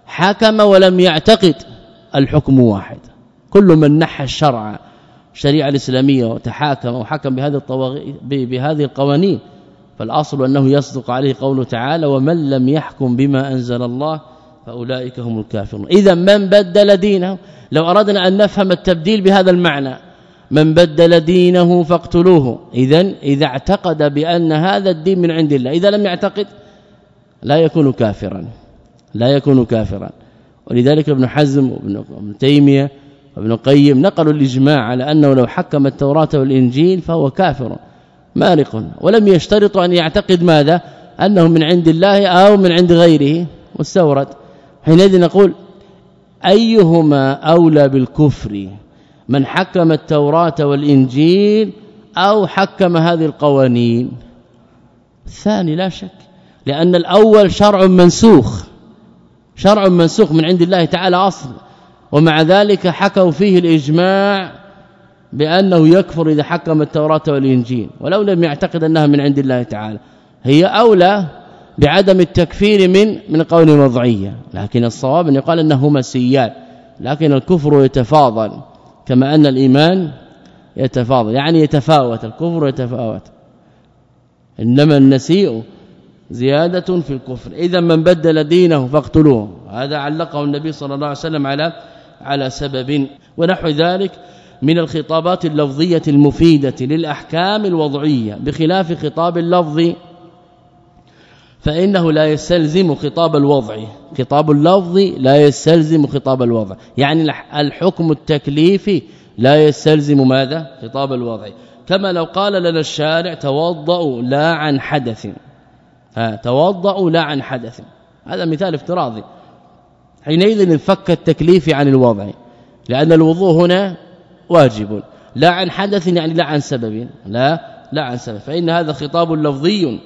حكم ولم يعتقد الحكم واحد. كل من نحى الشرع الشريعه الإسلامية وتحاكم وحكم بهذه الطواغيت بهذه القوانين فالأصل أنه يصدق عليه قوله تعالى ومن لم يحكم بما أنزل الله فأولئك هم الكافرون. إذا من بدل دينه؟ لو أردنا أن نفهم التبديل بهذا المعنى من بدل دينه فاقتلوه. اذا إذا اعتقد بأن هذا الدين من عند الله إذا لم يعتقد لا يكون كافرا لا يكون كافرا. ولذلك ابن حزم وابن تيمية وابن قيم نقلوا الإجماع على أنه لو حكم التوراة والإنجيل فهو كافر مارق ولم يشترط أن يعتقد ماذا؟ أنه من عند الله أو من عند غيره مستورد. حينئذ نقول أيهما أولى بالكفر؟ من حكم التوراة والإنجيل أو حكم هذه القوانين؟ الثاني لا شك لأن الأول شرع منسوخ شرع منسوخ من عند الله تعالى أصل. ومع ذلك حكوا فيه الإجماع بأنه يكفر إذا حكم التوراة والإنجيل ولو لم يعتقد أنها من عند الله تعالى. هي أولى بعدم التكفير من من قول وضعية. لكن الصواب أن يقال انهما سيان لكن الكفر يتفاضل كما أن الإيمان يتفاضل. يعني يتفاوت الكفر يتفاوت. إنما النسيء زيادة في الكفر. إذا من بدل دينه فاقتلوه. هذا علقه النبي صلى الله عليه وسلم على على سبب ونحو ذلك من الخطابات اللفظية المفيدة للأحكام الوضعية بخلاف خطاب اللفظ فإنه لا يستلزم خطاب الوضع. خطاب اللفظ لا يستلزم خطاب الوضع. يعني الحكم التكليفي لا يستلزم ماذا؟ خطاب الوضع. كما لو قال لنا الشارع توضؤوا لا عن حدث. توضؤوا لا عن حدث. هذا مثال افتراضي. حينئذ انفك التكليف عن الوضع لأن الوضوء هنا واجب لا عن حدث يعني لا عن سبب لا لا عن سبب فإن هذا خطاب لفظي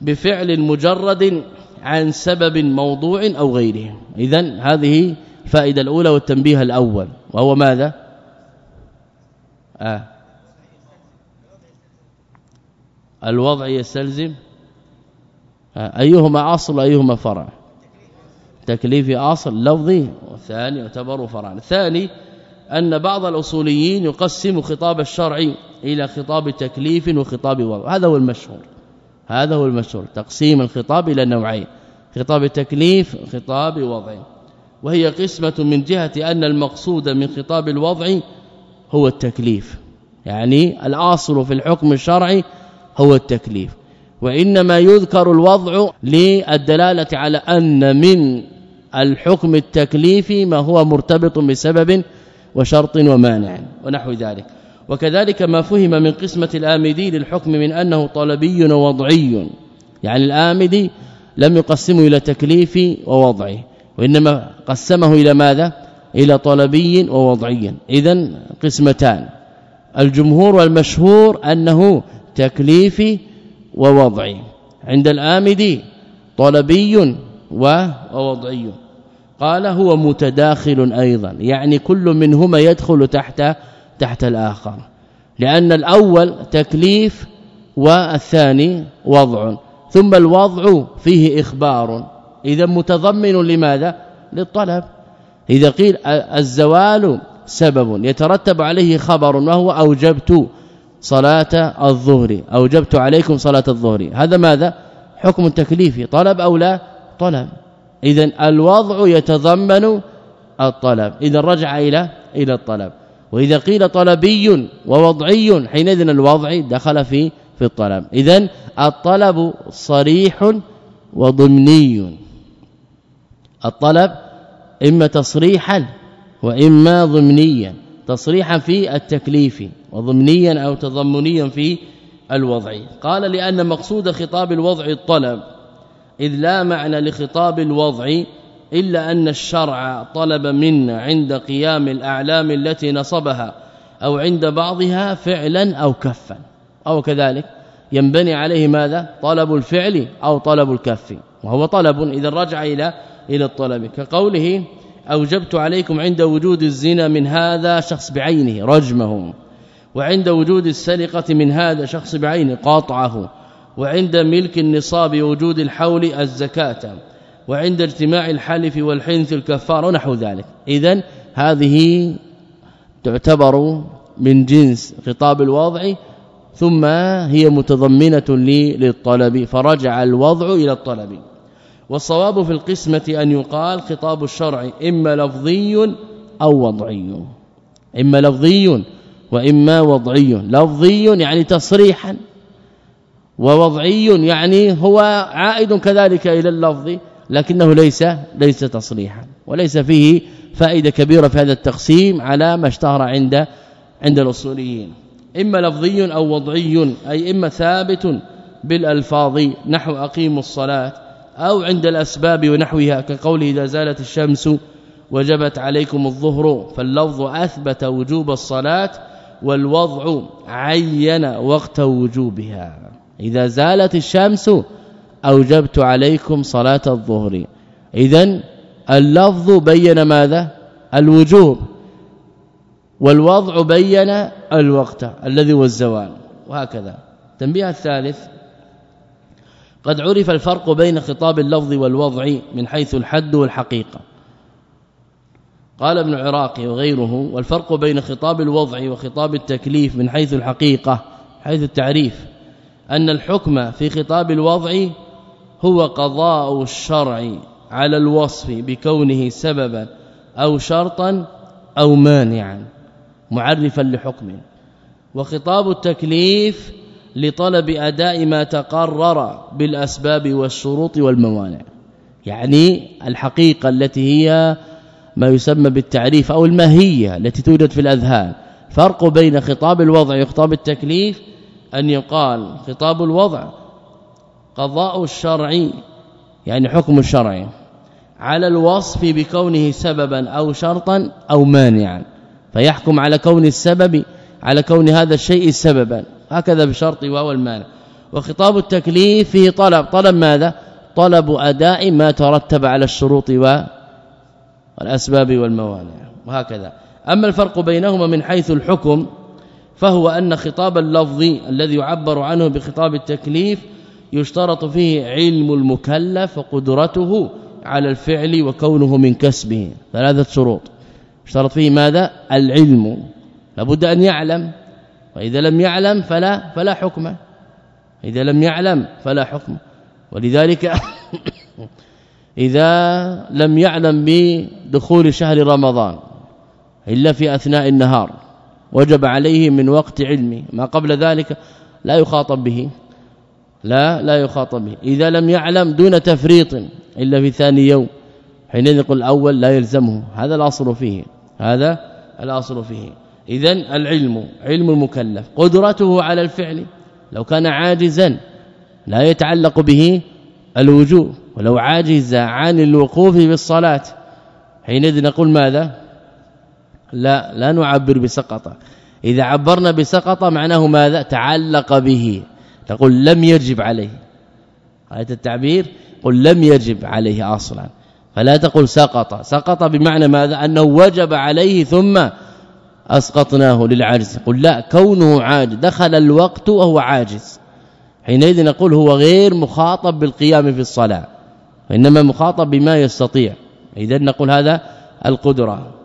بفعل مجرد عن سبب موضوع أو غيره اذا هذه الفائده الأولى والتنبيه الأول وهو ماذا آه. الوضع يستلزم آه. أيهما أصل ايهما فرع تكليفي أصل لفظي والثاني يعتبر فرعا. الثاني أن بعض الأصوليين يقسم خطاب الشرع إلى خطاب تكليف وخطاب وضع. هذا هو المشهور. هذا هو المشهور. تقسيم الخطاب إلى نوعين. خطاب التكليف خطاب وضع. وهي قسمة من جهة أن المقصود من خطاب الوضع هو التكليف. يعني الأصل في الحكم الشرعي هو التكليف. وإنما يذكر الوضع للدلالة على أن من الحكم التكليفي ما هو مرتبط بسبب وشرط ومانع ونحو ذلك. وكذلك ما فهم من قسمة الآمدي للحكم من أنه طلبي ووضعي. يعني الآمدي لم يقسمه إلى تكليفي ووضعي وإنما قسمه إلى ماذا؟ إلى طلبي ووضعي. اذا قسمتان. الجمهور والمشهور أنه تكليفي ووضعي. عند الآمدي طلبي ووضعي قال هو متداخل أيضا. يعني كل منهما يدخل تحت تحت الآخر. لأن الأول تكليف والثاني وضع. ثم الوضع فيه إخبار. إذا متضمن لماذا؟ للطلب. إذا قيل الزوال سبب. يترتب عليه خبر وهو أوجبت صلاة الظهر. أوجبت عليكم صلاة الظهر. هذا ماذا؟ حكم تكليفي. طلب أو لا؟ طلب اذا الوضع يتضمن الطلب. اذا رجع إلى إلى الطلب. وإذا قيل طلبي ووضعي حينئذ الوضع دخل في في الطلب. اذا الطلب صريح وضمني. الطلب إما تصريحا وإما ضمنيا. تصريحا في التكليف وضمنيا أو تضمنيا في الوضع. قال لأن مقصود خطاب الوضع الطلب إذ لا معنى لخطاب الوضع إلا أن الشرع طلب منا عند قيام الأعلام التي نصبها أو عند بعضها فعلا أو كفا. أو كذلك ينبني عليه ماذا؟ طلب الفعل أو طلب الكف. وهو طلب إذا رجع إلى إلى الطلب. كقوله أوجبت عليكم عند وجود الزنا من هذا شخص بعينه رجمه وعند وجود السرقة من هذا شخص بعينه قاطعه. وعند ملك النصاب وجود الحول الزكاة وعند اجتماع الحلف والحنث الكفار ونحو ذلك. اذا هذه تعتبر من جنس خطاب الوضع ثم هي متضمنة للطلب فرجع الوضع إلى الطلب. والصواب في القسمة أن يقال خطاب الشرع إما لفظي أو وضعي. إما لفظي وإما وضعي. لفظي يعني تصريحا. ووضعي يعني هو عائد كذلك إلى اللفظ لكنه ليس ليس تصريحا وليس فيه فائدة كبيرة في هذا التقسيم على ما اشتهر عند عند الأصوليين. إما لفظي أو وضعي أي إما ثابت بالألفاظ نحو أقيموا الصلاة أو عند الأسباب ونحوها كقوله إذا زالت الشمس وجبت عليكم الظهر فاللفظ أثبت وجوب الصلاة والوضع عين وقت وجوبها. إذا زالت الشمس أوجبت عليكم صلاة الظهر. اذا اللفظ بين ماذا؟ الوجوب. والوضع بين الوقت الذي هو الزوال. وهكذا. تنبيه الثالث. قد عرف الفرق بين خطاب اللفظ والوضع من حيث الحد والحقيقة. قال ابن عراقي وغيره والفرق بين خطاب الوضع وخطاب التكليف من حيث الحقيقة حيث التعريف. أن الحكم في خطاب الوضع هو قضاء الشرع على الوصف بكونه سببا أو شرطا أو مانعا معرفا لحكم. وخطاب التكليف لطلب أداء ما تقرر بالأسباب والشروط والموانع يعني الحقيقة التي هي ما يسمى بالتعريف أو الماهية التي توجد في الأذهان. فرق بين خطاب الوضع وخطاب التكليف أن يقال خطاب الوضع قضاء الشرع يعني حكم الشرع على الوصف بكونه سببا أو شرطا أو مانعا فيحكم على كون السبب على كون هذا الشيء سببا هكذا بشرط واو المانع. وخطاب التكليف فيه طلب طلب ماذا؟ طلب أداء ما ترتب على الشروط والاسباب والموانع وهكذا. أما الفرق بينهما من حيث الحكم فهو أن خطاب اللفظ الذي يعبر عنه بخطاب التكليف يشترط فيه علم المكلف وقدرته على الفعل وكونه من كسبه. ثلاثة شروط. اشترط فيه ماذا؟ العلم. لابد أن يعلم. وإذا لم يعلم فلا فلا حكم. إذا لم يعلم فلا حكم. ولذلك إذا لم يعلم بدخول شهر رمضان إلا في أثناء النهار. وجب عليه من وقت علمه ما قبل ذلك لا يخاطب به. لا لا يخاطب به. إذا لم يعلم دون تفريط إلا في ثاني يوم حينئذ يقول الأول لا يلزمه. هذا الأصل فيه. هذا الأصل فيه. اذا العلم علم المكلف. قدرته على الفعل لو كان عاجزا لا يتعلق به الوجوب ولو عاجز عن الوقوف بالصلاه حينئذ نقول ماذا؟ لا لا نعبر بسقط إذا عبرنا بسقط معناه ماذا؟ تعلق به. تقول لم يجب عليه. آية التعبير قل لم يجب عليه أصلا. فلا تقل سقط. سقط بمعنى ماذا؟ أنه وجب عليه ثم أسقطناه للعجز قل لا كونه عاجز. دخل الوقت وهو عاجز. حينئذ نقول هو غير مخاطب بالقيام في الصلاة وإنما مخاطب بما يستطيع. اذا نقول هذا القدرة.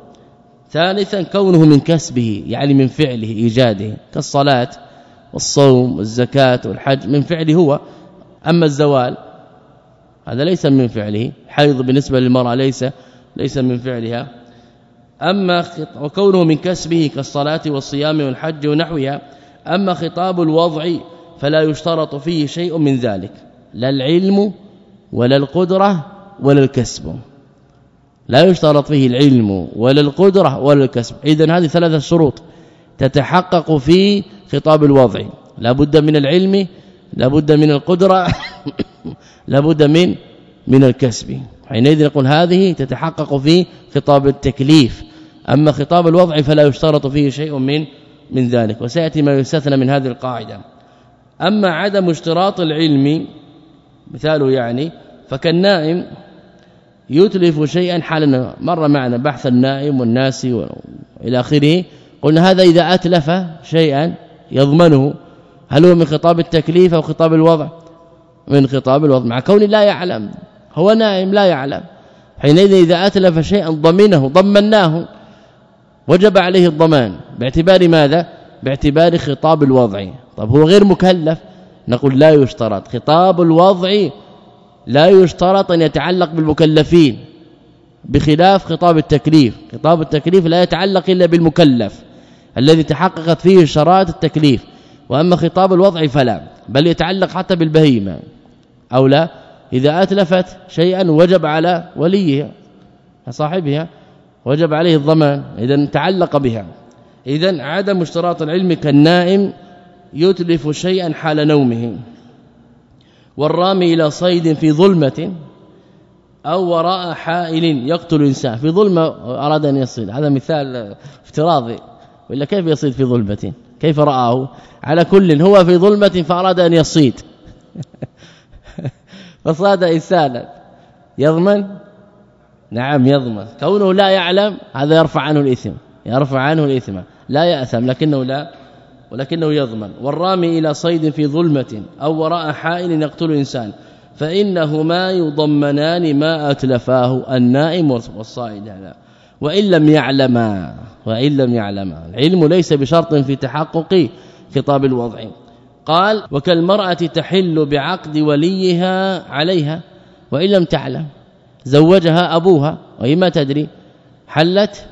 ثالثا كونه من كسبه يعني من فعله إيجاده كالصلاة والصوم والزكاة والحج من فعله هو. أما الزوال هذا ليس من فعله حيض بالنسبة للمرأة ليس ليس من فعلها. أما وكونه من كسبه كالصلاة والصيام والحج ونحوها. أما خطاب الوضع فلا يشترط فيه شيء من ذلك لا العلم ولا القدرة ولا الكسب. لا يشترط فيه العلم ولا القدرة ولا الكسب. اذا هذه ثلاثة شروط تتحقق في خطاب الوضع. لا بد من العلم لا بد من القدرة لا بد من من الكسب. حينئذ نقول هذه تتحقق في خطاب التكليف. أما خطاب الوضع فلا يشترط فيه شيء من من ذلك وسيأتي ما يستثنى من هذه القاعدة. أما عدم اشتراط العلم مثاله يعني فكالنائم يتلف شيئا حالا مر معنا بحث النائم والناس إلى آخره. قلنا هذا إذا أتلف شيئا يضمنه. هل هو من خطاب التكليف أو خطاب الوضع؟ من خطاب الوضع. مع كون لا يعلم. هو نائم لا يعلم. حينئذ إذا أتلف شيئا ضمنه ضمناه وجب عليه الضمان. باعتبار ماذا؟ باعتبار خطاب الوضع. طب هو غير مكلف؟ نقول لا يشترط. خطاب الوضع لا يشترط أن يتعلق بالمكلفين بخلاف خطاب التكليف. خطاب التكليف لا يتعلق إلا بالمكلف الذي تحققت فيه شرائط التكليف. وأما خطاب الوضع فلا بل يتعلق حتى بالبهيمة. أو لا إذا أتلفت شيئا وجب على وليه صاحبها وجب عليه الضمان. اذا تعلق بها. اذا عدم اشتراط العلم كالنائم يتلف شيئا حال نومه. والرامي إلى صيد في ظلمة أو وراء حائل يقتل إنسان. في ظلمة أراد أن يصيد. هذا مثال افتراضي. ولا كيف يصيد في ظلمة؟ كيف رآه؟ على كل هو في ظلمة فأراد أن يصيد. فصاد إنسانا. يضمن؟ نعم يضمن. كونه لا يعلم هذا يرفع عنه الإثم. يرفع عنه الإثم. لا يأثم لكنه لا ولكنه يضمن والرامي إلى صيد في ظلمة أو وراء حائل يقتل إنسان فإنهما يضمنان ما أتلفاه النائم والصائد هذا. وإن لم يعلما وإن لم يعلما. العلم ليس بشرط في تحقق خطاب الوضع. قال وكالمرأة تحل بعقد وليها عليها وإن لم تعلم زوجها أبوها وهي ما تدري حلت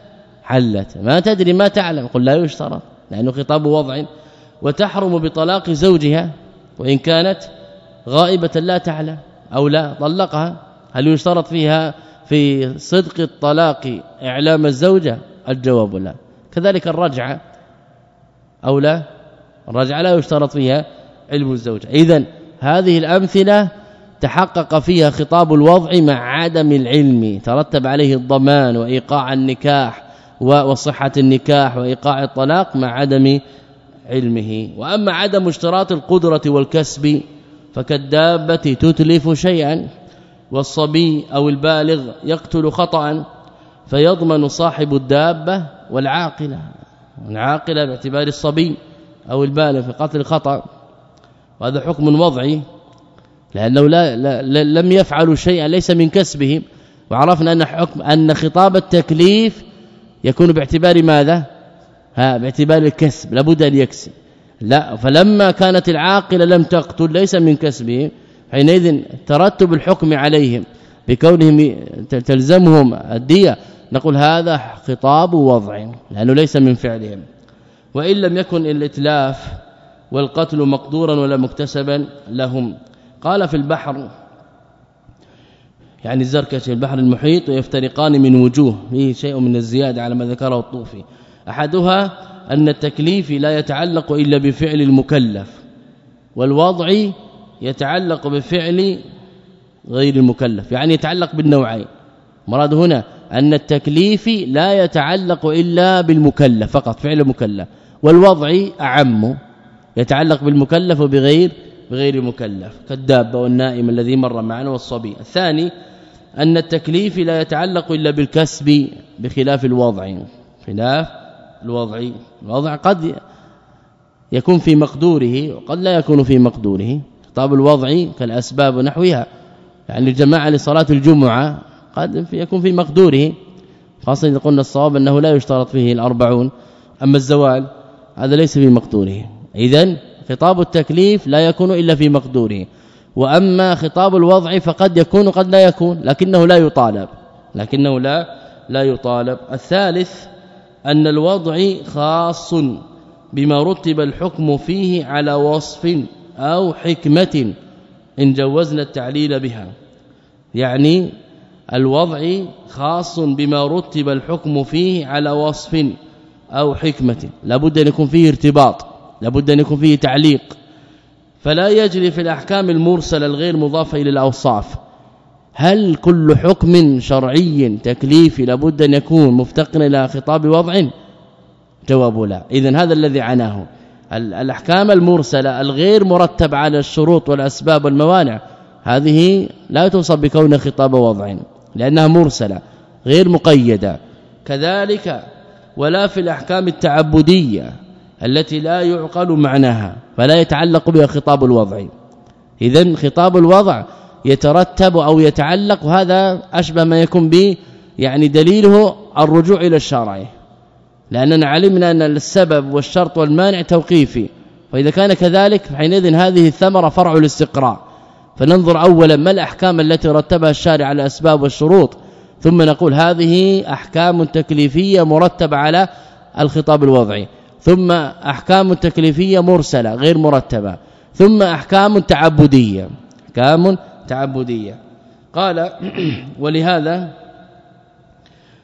حلت. ما تدري ما تعلم قل لا يشترط. لأنه خطاب وضع وتحرم بطلاق زوجها وإن كانت غائبة لا تعلم أو لا طلقها. هل يشترط فيها في صدق الطلاق إعلام الزوجة؟ الجواب لا. كذلك الرجعه أو لا؟ الرجعه لا يشترط فيها علم الزوجة. اذا هذه الأمثلة تحقق فيها خطاب الوضع مع عدم العلم ترتب عليه الضمان وإيقاع النكاح وصحة النكاح وإيقاع الطلاق مع عدم علمه. وأما عدم اشتراط القدرة والكسب فكالدابة تتلف شيئا والصبي أو البالغ يقتل خطأ فيضمن صاحب الدابة والعاقلة. العاقله باعتبار الصبي أو البالغ في قتل خطأ. وهذا حكم وضعي لأنه لا, لا لم يفعلوا شيئا ليس من كسبهم. وعرفنا أن حكم أن خطاب التكليف يكون باعتبار ماذا؟ ها باعتبار الكسب لابد أن يكسب. لا فلما كانت العاقلة لم تقتل ليس من كسبهم. حينئذ ترتب الحكم عليهم بكونهم تلزمهم الدية. نقول هذا خطاب وضع لأنه ليس من فعلهم. وإن لم يكن الإتلاف والقتل مقدورا ولا مكتسبا لهم. قال في البحر يعني الزركشي البحر المحيط يفترقان من وجوه. فيه شيء من الزيادة على ما ذكره الطوفي. أحدها أن التكليف لا يتعلق إلا بفعل المكلف والوضع يتعلق بفعل غير المكلف يعني يتعلق بالنوعين. مراد هنا أن التكليف لا يتعلق إلا بالمكلف فقط فعل المكلف والوضع أعم يتعلق بالمكلف وبغير بغير المكلف كالدابة والنائم الذي مر معنا والصبي. الثاني أن التكليف لا يتعلق إلا بالكسب بخلاف الوضع. خلاف الوضع. الوضع قد يكون في مقدوره وقد لا يكون في مقدوره. خطاب الوضع كالأسباب ونحوها يعني الجماعة لصلاة الجمعة قد يكون في مقدوره. خاصة إذا قلنا الصواب أنه لا يشترط فيه الأربعون. أما الزوال هذا ليس في مقدوره. اذا خطاب التكليف لا يكون إلا في مقدوره. وأما خطاب الوضع فقد يكون قد لا يكون لكنه لا يطالب لكنه لا لا يطالب. الثالث أن الوضع خاص بما رتب الحكم فيه على وصف أو حكمة إن جوزنا التعليل بها. يعني الوضع خاص بما رتب الحكم فيه على وصف أو حكمة. لابد أن يكون فيه ارتباط لابد أن يكون فيه تعليق. فلا يجري في الأحكام المرسلة الغير مضافة إلى الأوصاف. هل كل حكم شرعي تكليفي لابد أن يكون مفتقرا إلى خطاب وضع؟ جواب لا. اذا هذا الذي عناه. الأحكام المرسلة الغير مرتب على الشروط والأسباب والموانع هذه لا توصف بكون خطاب وضع لأنها مرسلة غير مقيدة. كذلك ولا في الأحكام التعبدية التي لا يعقل معناها فلا يتعلق بها خطاب الوضع. اذا خطاب الوضع يترتب أو يتعلق وهذا أشبه ما يكون به يعني دليله الرجوع إلى الشرع. لأننا علمنا أن السبب والشرط والمانع توقيفي. واذا كان كذلك حينئذ هذه الثمرة فرع الاستقراء. فننظر اولا ما الأحكام التي رتبها الشارع على الاسباب والشروط ثم نقول هذه أحكام تكليفية مرتبة على الخطاب الوضعي. ثم أحكام تكليفية مرسلة غير مرتبة. ثم أحكام تعبدية. أحكام تعبدية. قال ولهذا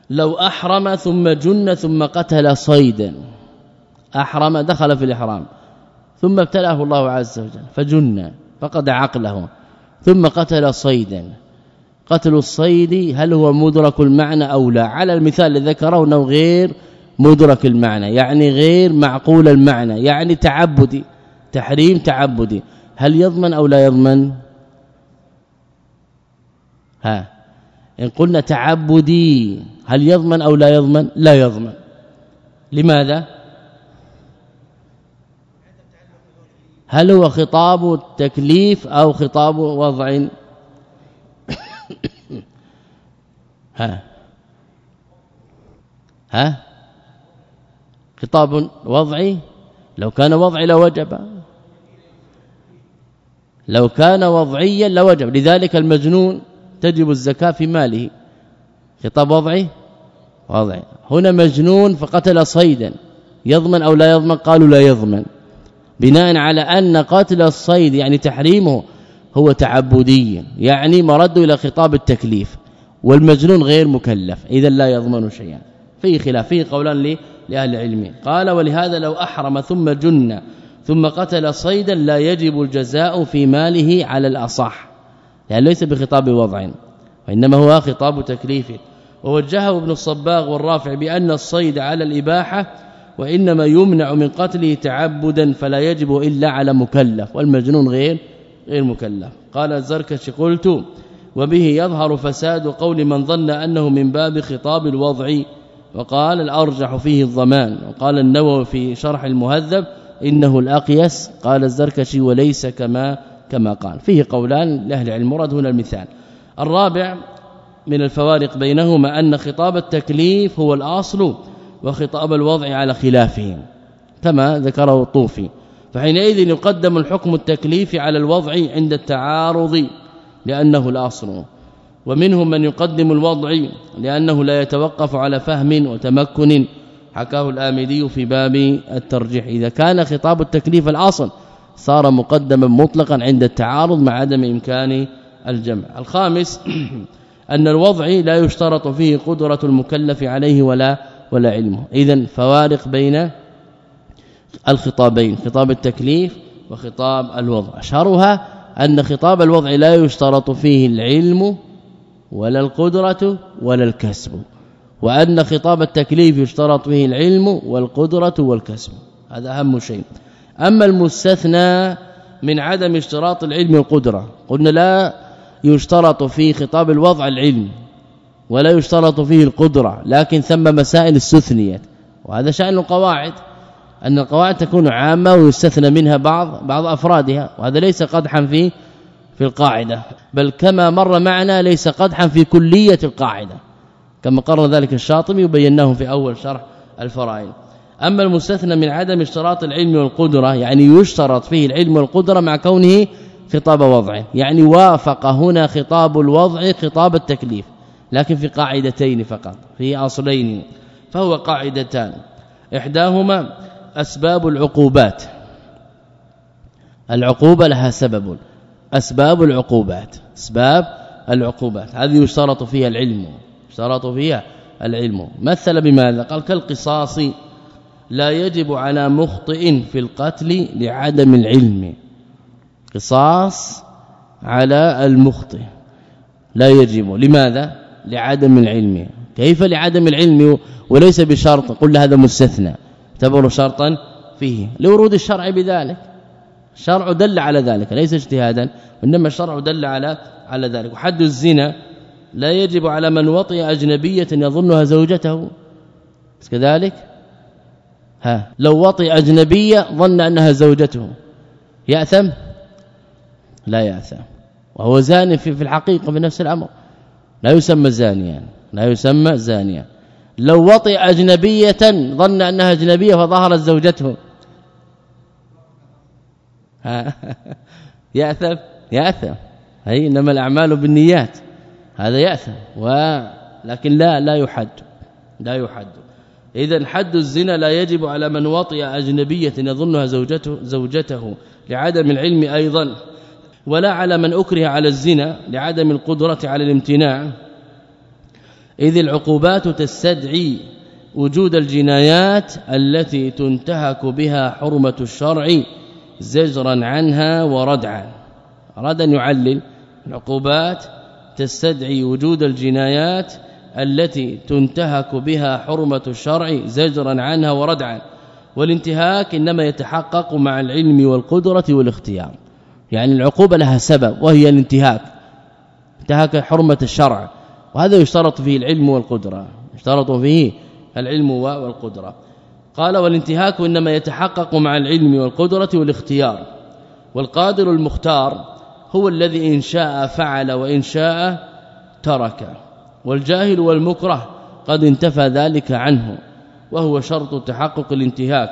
لو أحرم ثم جن ثم قتل صيدا. أحرم دخل في الإحرام. ثم ابتلاه الله عز وجل فجن فقد عقله. ثم قتل صيدا. قتل الصيد هل هو مدرك المعنى أو لا؟ على المثال الذي ذكره إنه غير مدرك المعنى يعني غير معقول المعنى يعني تعبدي تحريم تعبدي. هل يضمن أو لا يضمن؟ ها إن قلنا تعبدي هل يضمن أو لا يضمن؟ لا يضمن. لماذا؟ هل هو خطاب تكليف أو خطاب وضع؟ ها ها؟ خطاب وضعي لو كان وضعي لوجب. لو كان وضعيا لوجب. لذلك المجنون تجب الزكاة في ماله. خطاب وضعي وضعي. هنا مجنون فقتل صيدا. يضمن أو لا يضمن؟ قالوا لا يضمن. بناء على أن قتل الصيد يعني تحريمه هو تعبدي يعني مرد إلى خطاب التكليف. والمجنون غير مكلف اذا لا يضمن شيئا. في خلاف فيه قولان لأهل العلم. قال ولهذا لو أحرم ثم جن ثم قتل صيدا لا يجب الجزاء في ماله على الأصح. يعني ليس بخطاب وضع وإنما هو خطاب تكليف. ووجهه ابن الصباغ والرافع بأن الصيد على الإباحة وإنما يمنع من قتله تعبدا فلا يجب إلا على مكلف والمجنون غير غير مكلف. قال الزركشي قلت وبه يظهر فساد قول من ظن أنه من باب خطاب الوضع. وقال الأرجح فيه الضمان. وقال النووي في شرح المهذب إنه الأقيس. قال الزركشي وليس كما كما قال. فيه قولان لأهل العلم. مراد هنا المثال. الرابع من الفوارق بينهما أن خطاب التكليف هو الأصل وخطاب الوضع على خلافه كما ذكره الطوفي. فحينئذ يقدم الحكم التكليفي على الوضع عند التعارض لأنه الأصل. ومنهم من يقدم الوضع لأنه لا يتوقف على فهم وتمكن. حكاه الآمدي في باب الترجيح. إذا كان خطاب التكليف الأصل صار مقدما مطلقا عند التعارض مع عدم إمكان الجمع. الخامس أن الوضع لا يشترط فيه قدرة المكلف عليه ولا ولا علمه. اذا فوارق بين الخطابين خطاب التكليف وخطاب الوضع. اشهرها أن خطاب الوضع لا يشترط فيه العلم ولا القدرة ولا الكسب. وأن خطاب التكليف يشترط فيه العلم والقدرة والكسب. هذا أهم شيء. أما المستثنى من عدم اشتراط العلم والقدرة قلنا لا يشترط في خطاب الوضع العلم ولا يشترط فيه القدرة لكن ثم مسائل استثنيت وهذا شأن القواعد أن القواعد تكون عامة ويستثنى منها بعض بعض أفرادها وهذا ليس قدحا في في القاعدة. بل كما مر معنا ليس قدحا في كلية القاعدة. كما قرر ذلك الشاطبي وبيناه في أول شرح الفرائض. أما المستثنى من عدم اشتراط العلم والقدرة يعني يشترط فيه العلم والقدرة مع كونه خطاب وضعه. يعني وافق هنا خطاب الوضع خطاب التكليف. لكن في قاعدتين فقط في أصلين. فهو قاعدتان. إحداهما أسباب العقوبات. العقوبة لها سبب. أسباب العقوبات أسباب العقوبات. هذه يشترط فيها العلم يشترط فيها العلم. مثل بماذا؟ قال كالقصاص لا يجب على مخطئ في القتل لعدم العلم. قصاص على المخطئ لا يجب. لماذا؟ لعدم العلم. كيف لعدم العلم؟ وليس بشرط. قل هذا مستثنى. اعتبره شرطا فيه. لورود الشرع بذلك. الشرع دل على ذلك ليس اجتهادا وانما الشرع دل على على ذلك. وحد الزنا لا يجب على من وطئ أجنبية يظنها زوجته. كذلك؟ ها لو وطئ أجنبية ظن أنها زوجته. يأثم؟ لا يأثم. وهو زاني في الحقيقة بنفس الأمر. لا يسمى زانيا لا يسمى زانيا. لو وطئ أجنبية ظن أنها أجنبية فظهرت زوجته. ياثم يأثم. أي إنما الأعمال بالنيات. هذا يأثم. ولكن لا لا يحد. لا يحد. اذا حد الزنا لا يجب على من وطئ أجنبية يظنها زوجته زوجته لعدم العلم أيضا. ولا على من أكره على الزنا لعدم القدرة على الامتناع. إذ العقوبات تستدعي وجود الجنايات التي تنتهك بها حرمة الشرع. زجرا عنها وردعا. أراد أن يعلل العقوبات تستدعي وجود الجنايات التي تنتهك بها حرمة الشرع زجرا عنها وردعا. والانتهاك إنما يتحقق مع العلم والقدرة والاختيار. يعني العقوبة لها سبب وهي الانتهاك. انتهاك حرمة الشرع. وهذا يشترط فيه العلم والقدرة. يشترط فيه العلم والقدرة. قال والانتهاك إنما يتحقق مع العلم والقدرة والاختيار والقادر المختار هو الذي إن شاء فعل وإن شاء ترك والجاهل والمكره قد انتفى ذلك عنه وهو شرط تحقق الانتهاك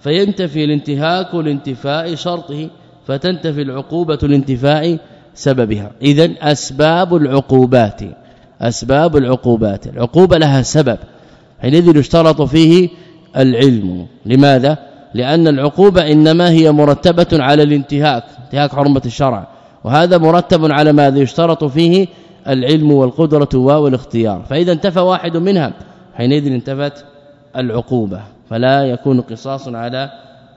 فينتفي الانتهاك لانتفاء شرطه فتنتفي العقوبة لانتفاء سببها. اذا أسباب العقوبات أسباب العقوبات العقوبة لها سبب حينئذ يشترط فيه العلم. لماذا؟ لأن العقوبة إنما هي مرتبة على الانتهاك انتهاك حرمة الشرع. وهذا مرتب على ماذا؟ يشترط فيه العلم والقدرة والاختيار. فإذا انتفى واحد منها حينئذ انتفت العقوبة. فلا يكون قصاص على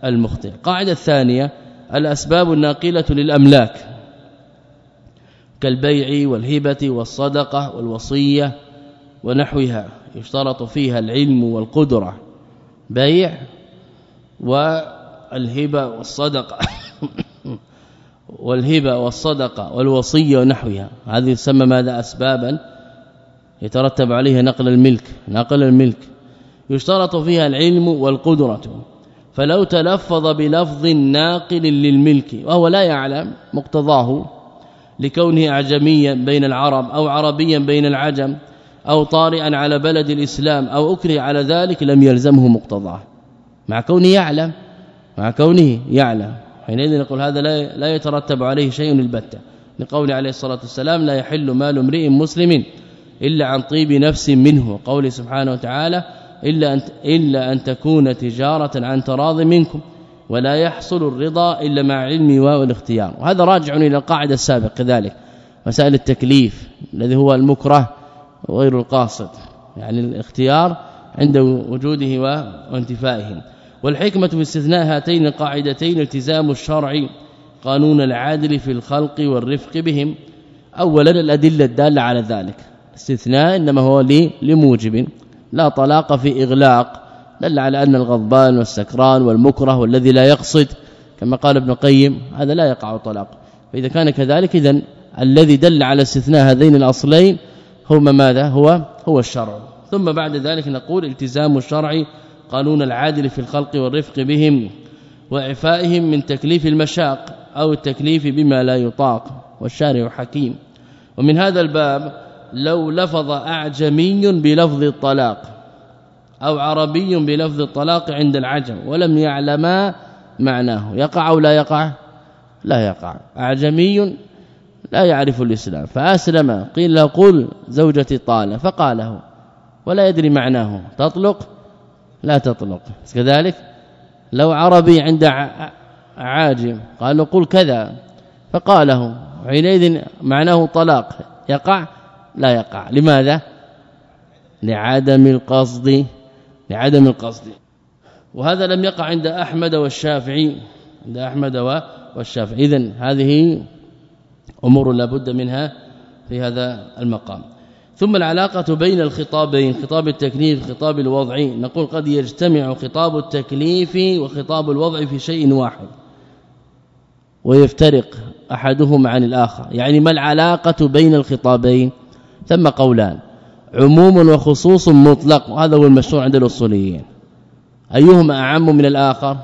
المخطئ. القاعده الثانية الأسباب الناقلة للأملاك. كالبيع والهبة والصدقة والوصية ونحوها يشترط فيها العلم والقدرة. بيع والهبة والصدقة. والهبة والصدقة والوصية ونحوها. هذه تسمى ماذا؟ اسبابا يترتب عليها نقل الملك. نقل الملك. يشترط فيها العلم والقدرة. فلو تلفظ بلفظ ناقل للملك وهو لا يعلم مقتضاه لكونه اعجميا بين العرب أو عربيا بين العجم أو طارئا على بلد الإسلام أو أكره على ذلك لم يلزمه مقتضاه. مع كونه يعلم مع كونه يعلم. حينئذ نقول هذا لا لا يترتب عليه شيء البتة. لقول عليه الصلاة والسلام لا يحل مال امرئ مسلم إلا عن طيب نفس منه. قوله سبحانه وتعالى إلا أن, إلا أن تكون تجارة عن تراض منكم ولا يحصل الرضا إلا مع علم والاختيار وهذا راجع إلى القاعدة السابقة كذلك. مسائل التكليف الذي هو المكره وغير القاصد يعني الاختيار عند وجوده وانتفائه. والحكمة في استثناء هاتين القاعدتين التزام الشرع قانون العادل في الخلق والرفق بهم. اولا الأدلة الدالة على ذلك. استثناء إنما هو لموجب لا طلاق في إغلاق دل على أن الغضبان والسكران والمكره والذي لا يقصد كما قال ابن قيم هذا لا يقع طلاق. فإذا كان كذلك اذا الذي دل على استثناء هذين الأصلين هما ماذا؟ هو هو الشرع. ثم بعد ذلك نقول التزام الشرع قانون العادل في الخلق والرفق بهم وإعفائهم من تكليف المشاق أو التكليف بما لا يطاق والشارع حكيم. ومن هذا الباب لو لفظ أعجمي بلفظ الطلاق أو عربي بلفظ الطلاق عند العجم ولم يعلما معناه. يقع أو لا يقع؟ لا يقع. أعجمي لا يعرف الإسلام. فأسلم قيل له قل زوجتي طالة فقاله ولا يدري معناه. تطلق؟ لا تطلق. كذلك لو عربي عند عاجم قال له قل كذا فقاله حينئذ معناه طلاق. يقع؟ لا يقع. لماذا؟ لعدم القصد لعدم القصد. وهذا لم يقع عند أحمد والشافعي عند أحمد والشافعي. اذا هذه أمور لابد منها في هذا المقام. ثم العلاقة بين الخطابين خطاب التكليف خطاب الوضع. نقول قد يجتمع خطاب التكليف وخطاب الوضع في شيء واحد ويفترق احدهما عن الآخر. يعني ما العلاقة بين الخطابين؟ ثم قولان عموم وخصوص مطلق. وهذا هو المشهور عند الأصوليين. أيهما أعم من الآخر؟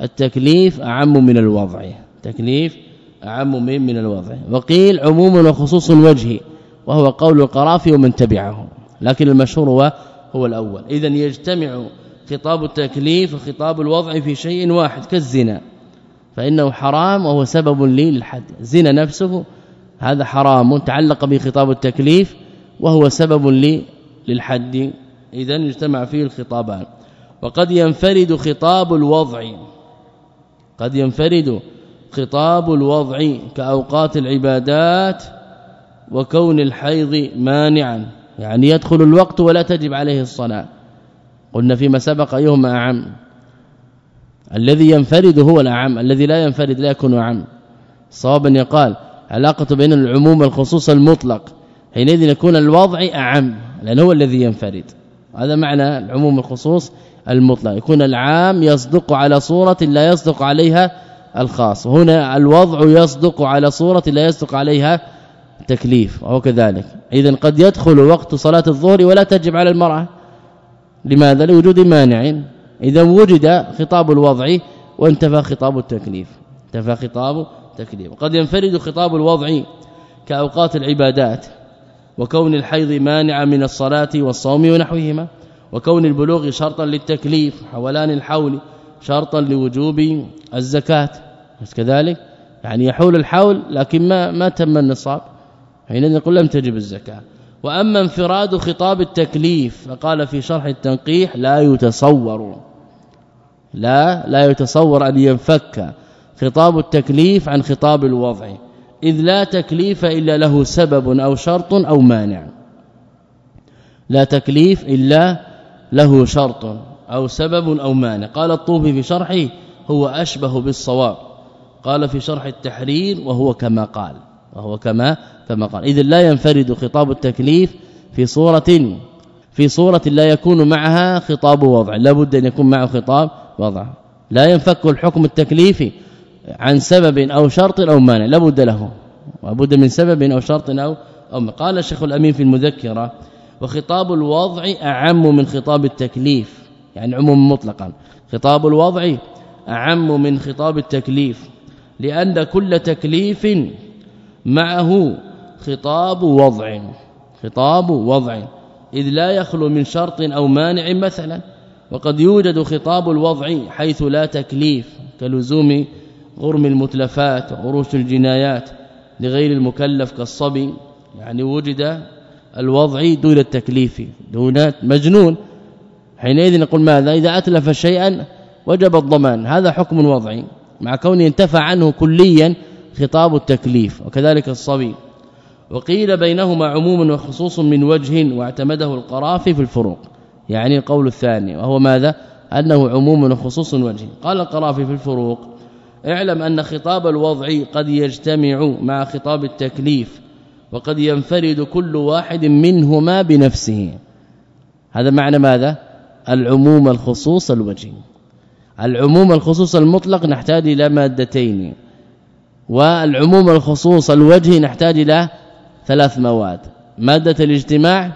التكليف أعم من الوضع. تكليف اعم من من الوضع. وقيل عموم وخصوص وجهي وهو قول القرافي ومن تبعه. لكن المشهور هو هو الأول. اذا يجتمع خطاب التكليف وخطاب الوضع في شيء واحد كالزنا. فإنه حرام وهو سبب للحد. زنا نفسه هذا حرام تعلق به خطاب التكليف وهو سبب للحد. اذا اجتمع فيه الخطابان. وقد ينفرد خطاب الوضع. قد ينفرد خطاب الوضع كأوقات العبادات وكون الحيض مانعا. يعني يدخل الوقت ولا تجب عليه الصلاة. قلنا فيما سبق أيهما أعم. الذي ينفرد هو الأعم الذي لا ينفرد لا يكون أعم. صوابا يقال علاقه بين العموم والخصوص المطلق. حينئذ يكون الوضع أعم لأنه هو الذي ينفرد. هذا معنى العموم والخصوص المطلق. يكون العام يصدق على صورة لا يصدق عليها الخاص. هنا الوضع يصدق على صورة لا يصدق عليها تكليف وهو كذلك. اذا قد يدخل وقت صلاة الظهر ولا تجب على المرأة. لماذا؟ لوجود مانع. إذا وجد خطاب الوضع وانتفى خطاب التكليف. انتفى خطاب التكليف. وقد ينفرد خطاب الوضع كأوقات العبادات وكون الحيض مانع من الصلاة والصوم ونحوهما وكون البلوغ شرطا للتكليف حولان الحول شرطا لوجوب الزكاة. كذلك يعني يحول الحول لكن ما ما تم النصاب. حين نقول لم تجب الزكاة. وأما انفراد خطاب التكليف فقال في شرح التنقيح لا يتصور لا لا يتصور أن ينفك خطاب التكليف عن خطاب الوضع إذ لا تكليف إلا له سبب أو شرط أو مانع. لا تكليف إلا له شرط أو سبب أو مانع. قال الطوفي في شرحه هو أشبه بالصواب. قال في شرح التحرير وهو كما قال وهو كما كما قال. اذا لا ينفرد خطاب التكليف في صورة في صورة لا يكون معها خطاب وضع. لابد أن يكون معه خطاب وضع. لا ينفك الحكم التكليفي عن سبب أو شرط أو مانع. لابد له. وابد من سبب أو شرط أو أو قال الشيخ الأمين في المذكرة وخطاب الوضع أعم من خطاب التكليف يعني عموم مطلقا. خطاب الوضع أعم من خطاب التكليف. لأن كل تكليف معه خطاب وضع خطاب وضع. إذ لا يخلو من شرط أو مانع مثلا. وقد يوجد خطاب الوضع حيث لا تكليف كلزوم غرم المتلفات وعروش الجنايات لغير المكلف كالصبي. يعني وجد الوضع دون التكليف دون مجنون. حينئذ نقول ماذا؟ إذا أتلف شيئا وجب الضمان. هذا حكم وضعي مع كونه انتفع عنه كليا خطاب التكليف وكذلك الصبي. وقيل بينهما عموم وخصوص من وجه واعتمده القرافي في الفروق يعني القول الثاني وهو ماذا؟ أنه عموم وخصوص وجه. قال القرافي في الفروق اعلم أن خطاب الوضع قد يجتمع مع خطاب التكليف وقد ينفرد كل واحد منهما بنفسه. هذا معنى ماذا؟ العموم الخصوص الوجه العموم الخصوص المطلق نحتاج إلى مادتين والعموم الخصوص الوجه نحتاج إلى ثلاث مواد مادة الاجتماع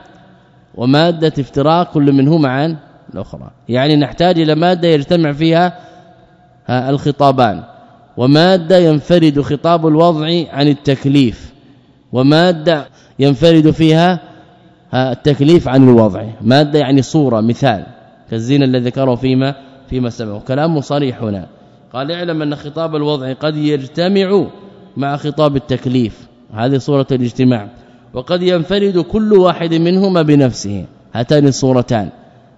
ومادة افتراق كل منهما عن الأخرى. يعني نحتاج إلى مادة يجتمع فيها الخطابان ومادة ينفرد خطاب الوضع عن التكليف ومادة ينفرد فيها التكليف عن الوضع. مادة يعني صورة مثال كالزين الذي ذكره فيما فيما سبق. كلام صريح هنا. قال اعلم أن خطاب الوضع قد يجتمع مع خطاب التكليف. هذه صورة الاجتماع. وقد ينفرد كل واحد منهما بنفسه. هاتان الصورتان.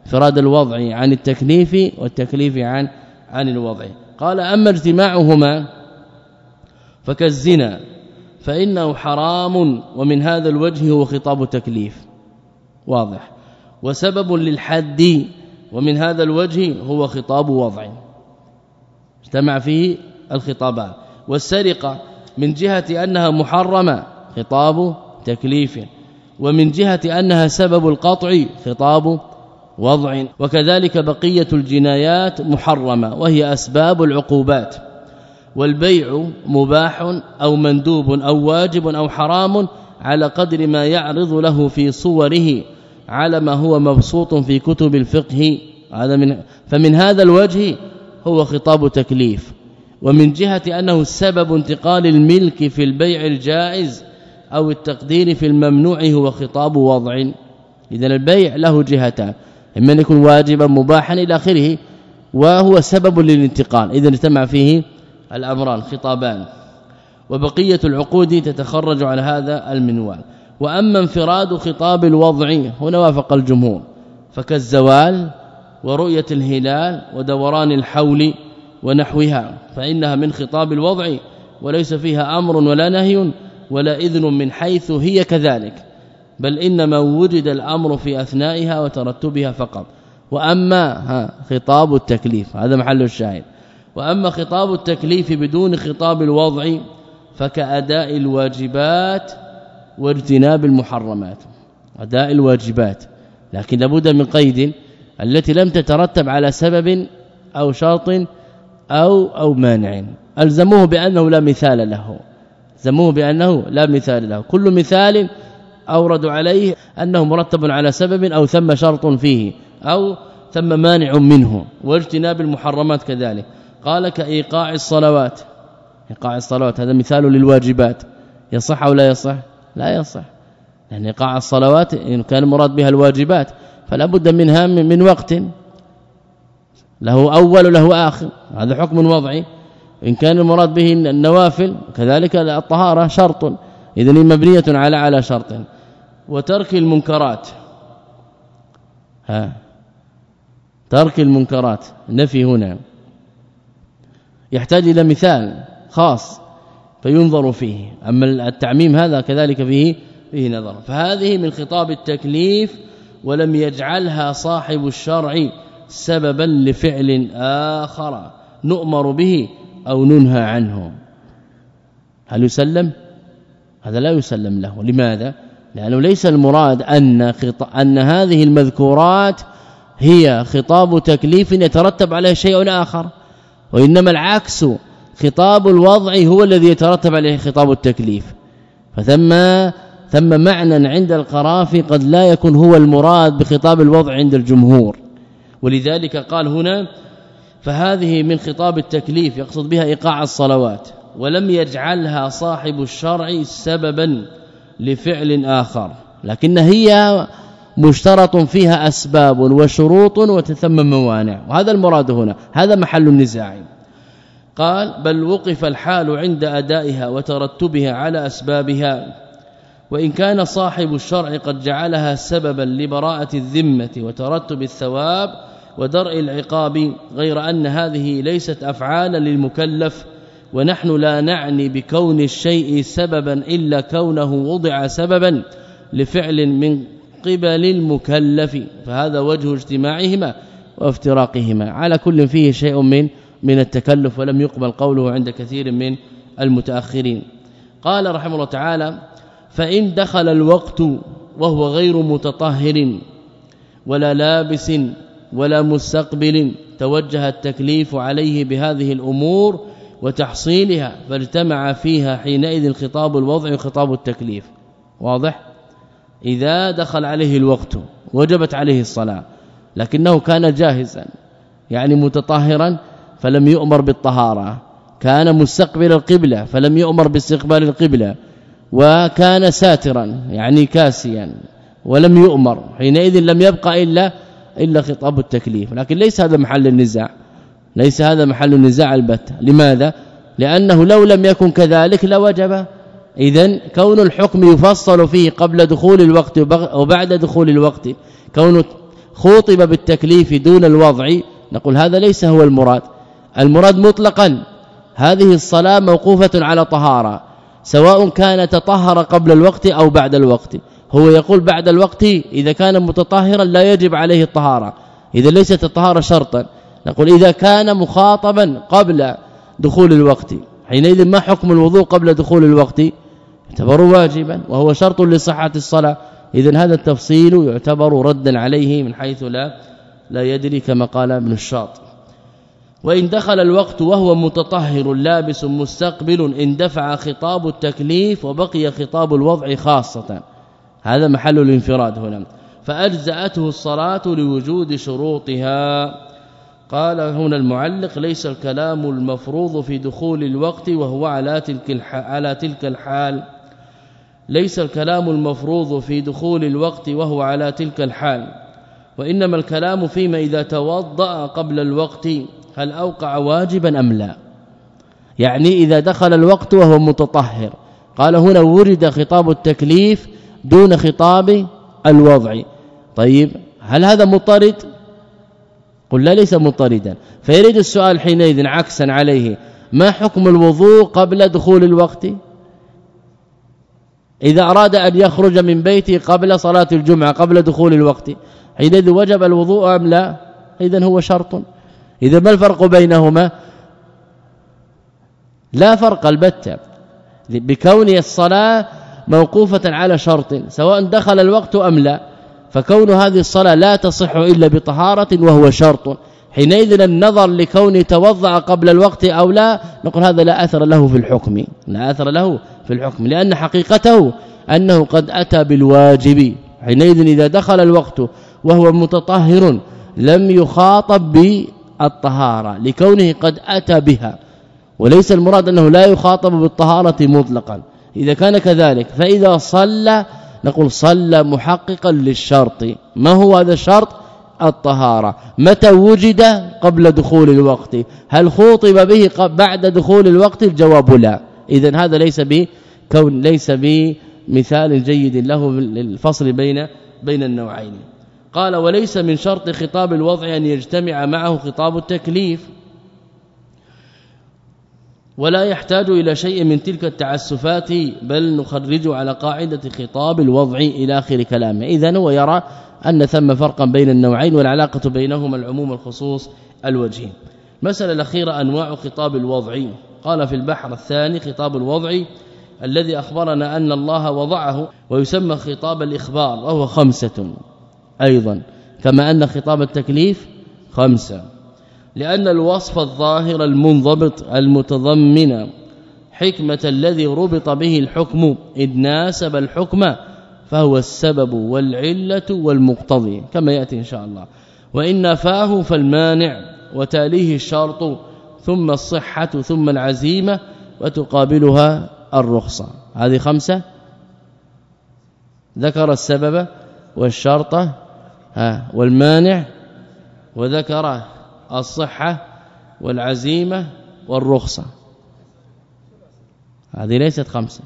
فراد الوضع عن التكليف والتكليف عن عن الوضع. قال أما اجتماعهما فكالزنا فإنه حرام ومن هذا الوجه هو خطاب تكليف واضح. وسبب للحد ومن هذا الوجه هو خطاب وضع اجتمع فيه الخطابان والسرقة من جهة أنها محرمة خطاب تكليف ومن جهة أنها سبب القطع خطاب وضع. وكذلك بقية الجنايات محرمة وهي أسباب العقوبات. والبيع مباح أو مندوب أو واجب أو حرام على قدر ما يعرض له في صوره على ما هو مبسوط في كتب الفقه. هذا من فمن هذا الوجه هو خطاب تكليف. ومن جهة أنه سبب انتقال الملك في البيع الجائز أو التقدير في الممنوع هو خطاب وضع. إذا البيع له جهتان. إما أن يكون واجبا مباحا إلى آخره وهو سبب للانتقال. اذا اجتمع فيه الأمران خطابان. وبقية العقود تتخرج على هذا المنوال. وأما انفراد خطاب الوضع هنا وافق الجمهور فكالزوال ورؤية الهلال ودوران الحول ونحوها فإنها من خطاب الوضع وليس فيها أمر ولا نهي ولا إذن من حيث هي كذلك بل إنما وجد الأمر في أثنائها وترتبها فقط. وأما ها خطاب التكليف هذا محل الشاهد. وأما خطاب التكليف بدون خطاب الوضع فكأداء الواجبات واجتناب المحرمات أداء الواجبات لكن لابد من قيد التي لم تترتب على سبب أو شرط أو أو مانع. ألزموه بأنه لا مثال له. زموه بأنه لا مثال له. كل مثال أورد عليه أنه مرتب على سبب أو ثم شرط فيه أو ثم مانع منه واجتناب المحرمات كذلك. قال كإيقاع الصلوات. إيقاع الصلوات هذا مثال للواجبات. يصح أو لا يصح؟ لا يصح. لأن إيقاع الصلوات إن كان مراد بها الواجبات فلا بد منها من وقت. له أول وله آخر. هذا حكم وضعي. إن كان المراد به النوافل كذلك الطهارة شرط. اذا مبنية على على شرط. وترك المنكرات. ها. ترك المنكرات. نفي هنا. يحتاج إلى مثال خاص. فينظر فيه. أما التعميم هذا كذلك فيه فيه نظر. فهذه من خطاب التكليف ولم يجعلها صاحب الشرع سببا لفعل آخر نؤمر به أو ننهى عنه. هل يسلم؟ هذا لا يسلم له. لماذا؟ لأنه ليس المراد أن أن هذه المذكورات هي خطاب تكليف يترتب عليه شيء آخر وإنما العكس خطاب الوضع هو الذي يترتب عليه خطاب التكليف. فثم ثم معنى عند القرافي قد لا يكون هو المراد بخطاب الوضع عند الجمهور. ولذلك قال هنا فهذه من خطاب التكليف يقصد بها إيقاع الصلوات ولم يجعلها صاحب الشرع سببا لفعل آخر. لكن هي مشترط فيها أسباب وشروط وتثم موانع وهذا المراد هنا هذا محل النزاع. قال بل وقف الحال عند أدائها وترتبها على أسبابها وإن كان صاحب الشرع قد جعلها سببا لبراءة الذمة وترتب الثواب ودرء العقاب غير أن هذه ليست افعالا للمكلف ونحن لا نعني بكون الشيء سببا إلا كونه وضع سببا لفعل من قبل المكلف فهذا وجه اجتماعهما وافتراقهما. على كل فيه شيء من من التكلف ولم يقبل قوله عند كثير من المتأخرين. قال رحمه الله تعالى فإن دخل الوقت وهو غير متطهر ولا لابس ولا مستقبل توجه التكليف عليه بهذه الأمور وتحصيلها فاجتمع فيها حينئذ خطاب الوضع وخطاب التكليف. واضح؟ إذا دخل عليه الوقت وجبت عليه الصلاة لكنه كان جاهزا يعني متطهرا فلم يؤمر بالطهارة. كان مستقبل القبلة فلم يؤمر باستقبال القبلة. وكان ساترا يعني كاسيا ولم يؤمر. حينئذ لم يبقى إلا إلا خطاب التكليف. لكن ليس هذا محل النزاع. ليس هذا محل النزاع البتة لماذا؟ لأنه لو لم يكن كذلك لوجب. اذا كون الحكم يفصل فيه قبل دخول الوقت وبعد دخول الوقت كون خوطب بالتكليف دون الوضع نقول هذا ليس هو المراد. المراد مطلقا. هذه الصلاة موقوفة على طهارة سواء كان تطهر قبل الوقت أو بعد الوقت. هو يقول بعد الوقت إذا كان متطهرا لا يجب عليه الطهارة إذا ليست الطهارة شرطا. نقول إذا كان مخاطبا قبل دخول الوقت حينئذ ما حكم الوضوء قبل دخول الوقت؟ يعتبر واجبا وهو شرط لصحة الصلاة. اذا هذا التفصيل يعتبر ردا عليه من حيث لا لا يدري كما قال ابن الشاط وإن دخل الوقت وهو متطهر لابس مستقبل اندفع خطاب التكليف وبقي خطاب الوضع خاصة. هذا محل الانفراد هنا. فأجزأته الصلاة لوجود شروطها. قال هنا المعلق ليس الكلام المفروض في دخول الوقت وهو على تلك على تلك الحال. ليس الكلام المفروض في دخول الوقت وهو على تلك الحال. وإنما الكلام فيما إذا توضأ قبل الوقت هل أوقع واجبا أم لا؟ يعني إذا دخل الوقت وهو متطهر. قال هنا ورد خطاب التكليف دون خطاب الوضع. طيب هل هذا مطرد قل لا ليس مطردا فيريد السؤال حينئذ عكسا عليه. ما حكم الوضوء قبل دخول الوقت؟ إذا أراد أن يخرج من بيته قبل صلاة الجمعة قبل دخول الوقت حينئذ وجب الوضوء أم لا؟ اذا هو شرط. إذا ما الفرق بينهما؟ لا فرق البتة. بكون الصلاة موقوفة على شرط سواء دخل الوقت أم لا. فكون هذه الصلاة لا تصح إلا بطهارة وهو شرط. حينئذ النظر لكون توضع قبل الوقت أو لا نقول هذا لا أثر له في الحكم. لا أثر له في الحكم لأن حقيقته أنه قد أتى بالواجب. حينئذ إذا دخل الوقت وهو متطهر لم يخاطب بالطهارة لكونه قد أتى بها. وليس المراد أنه لا يخاطب بالطهارة مطلقا. إذا كان كذلك فإذا صلى نقول صلى محققا للشرط. ما هو هذا الشرط؟ الطهارة. متى وجد؟ قبل دخول الوقت. هل خوطب به بعد دخول الوقت؟ الجواب لا. اذا هذا ليس به كون ليس بمثال جيد له للفصل بين بين النوعين. قال وليس من شرط خطاب الوضع أن يجتمع معه خطاب التكليف. ولا يحتاج إلى شيء من تلك التعسفات بل نخرج على قاعدة خطاب الوضع إلى آخر كلامه. اذا هو يرى أن ثم فرقا بين النوعين والعلاقة بينهما العموم الخصوص الوجه مسألة الأخيرة أنواع خطاب الوضع. قال في البحر الثاني خطاب الوضع الذي أخبرنا أن الله وضعه ويسمى خطاب الإخبار وهو خمسة. أيضا كما أن خطاب التكليف خمسة. لأن الوصف الظاهر المنضبط المتضمن حكمة الذي ربط به الحكم إذ ناسب الحكم فهو السبب والعلة والمقتضي كما يأتي إن شاء الله. وإن فاه فالمانع وتاليه الشرط ثم الصحة ثم العزيمة وتقابلها الرخصة. هذه خمسة. ذكر السبب والشرطه ها والمانع وذكر الصحة والعزيمة والرخصة. هذه ليست خمسة.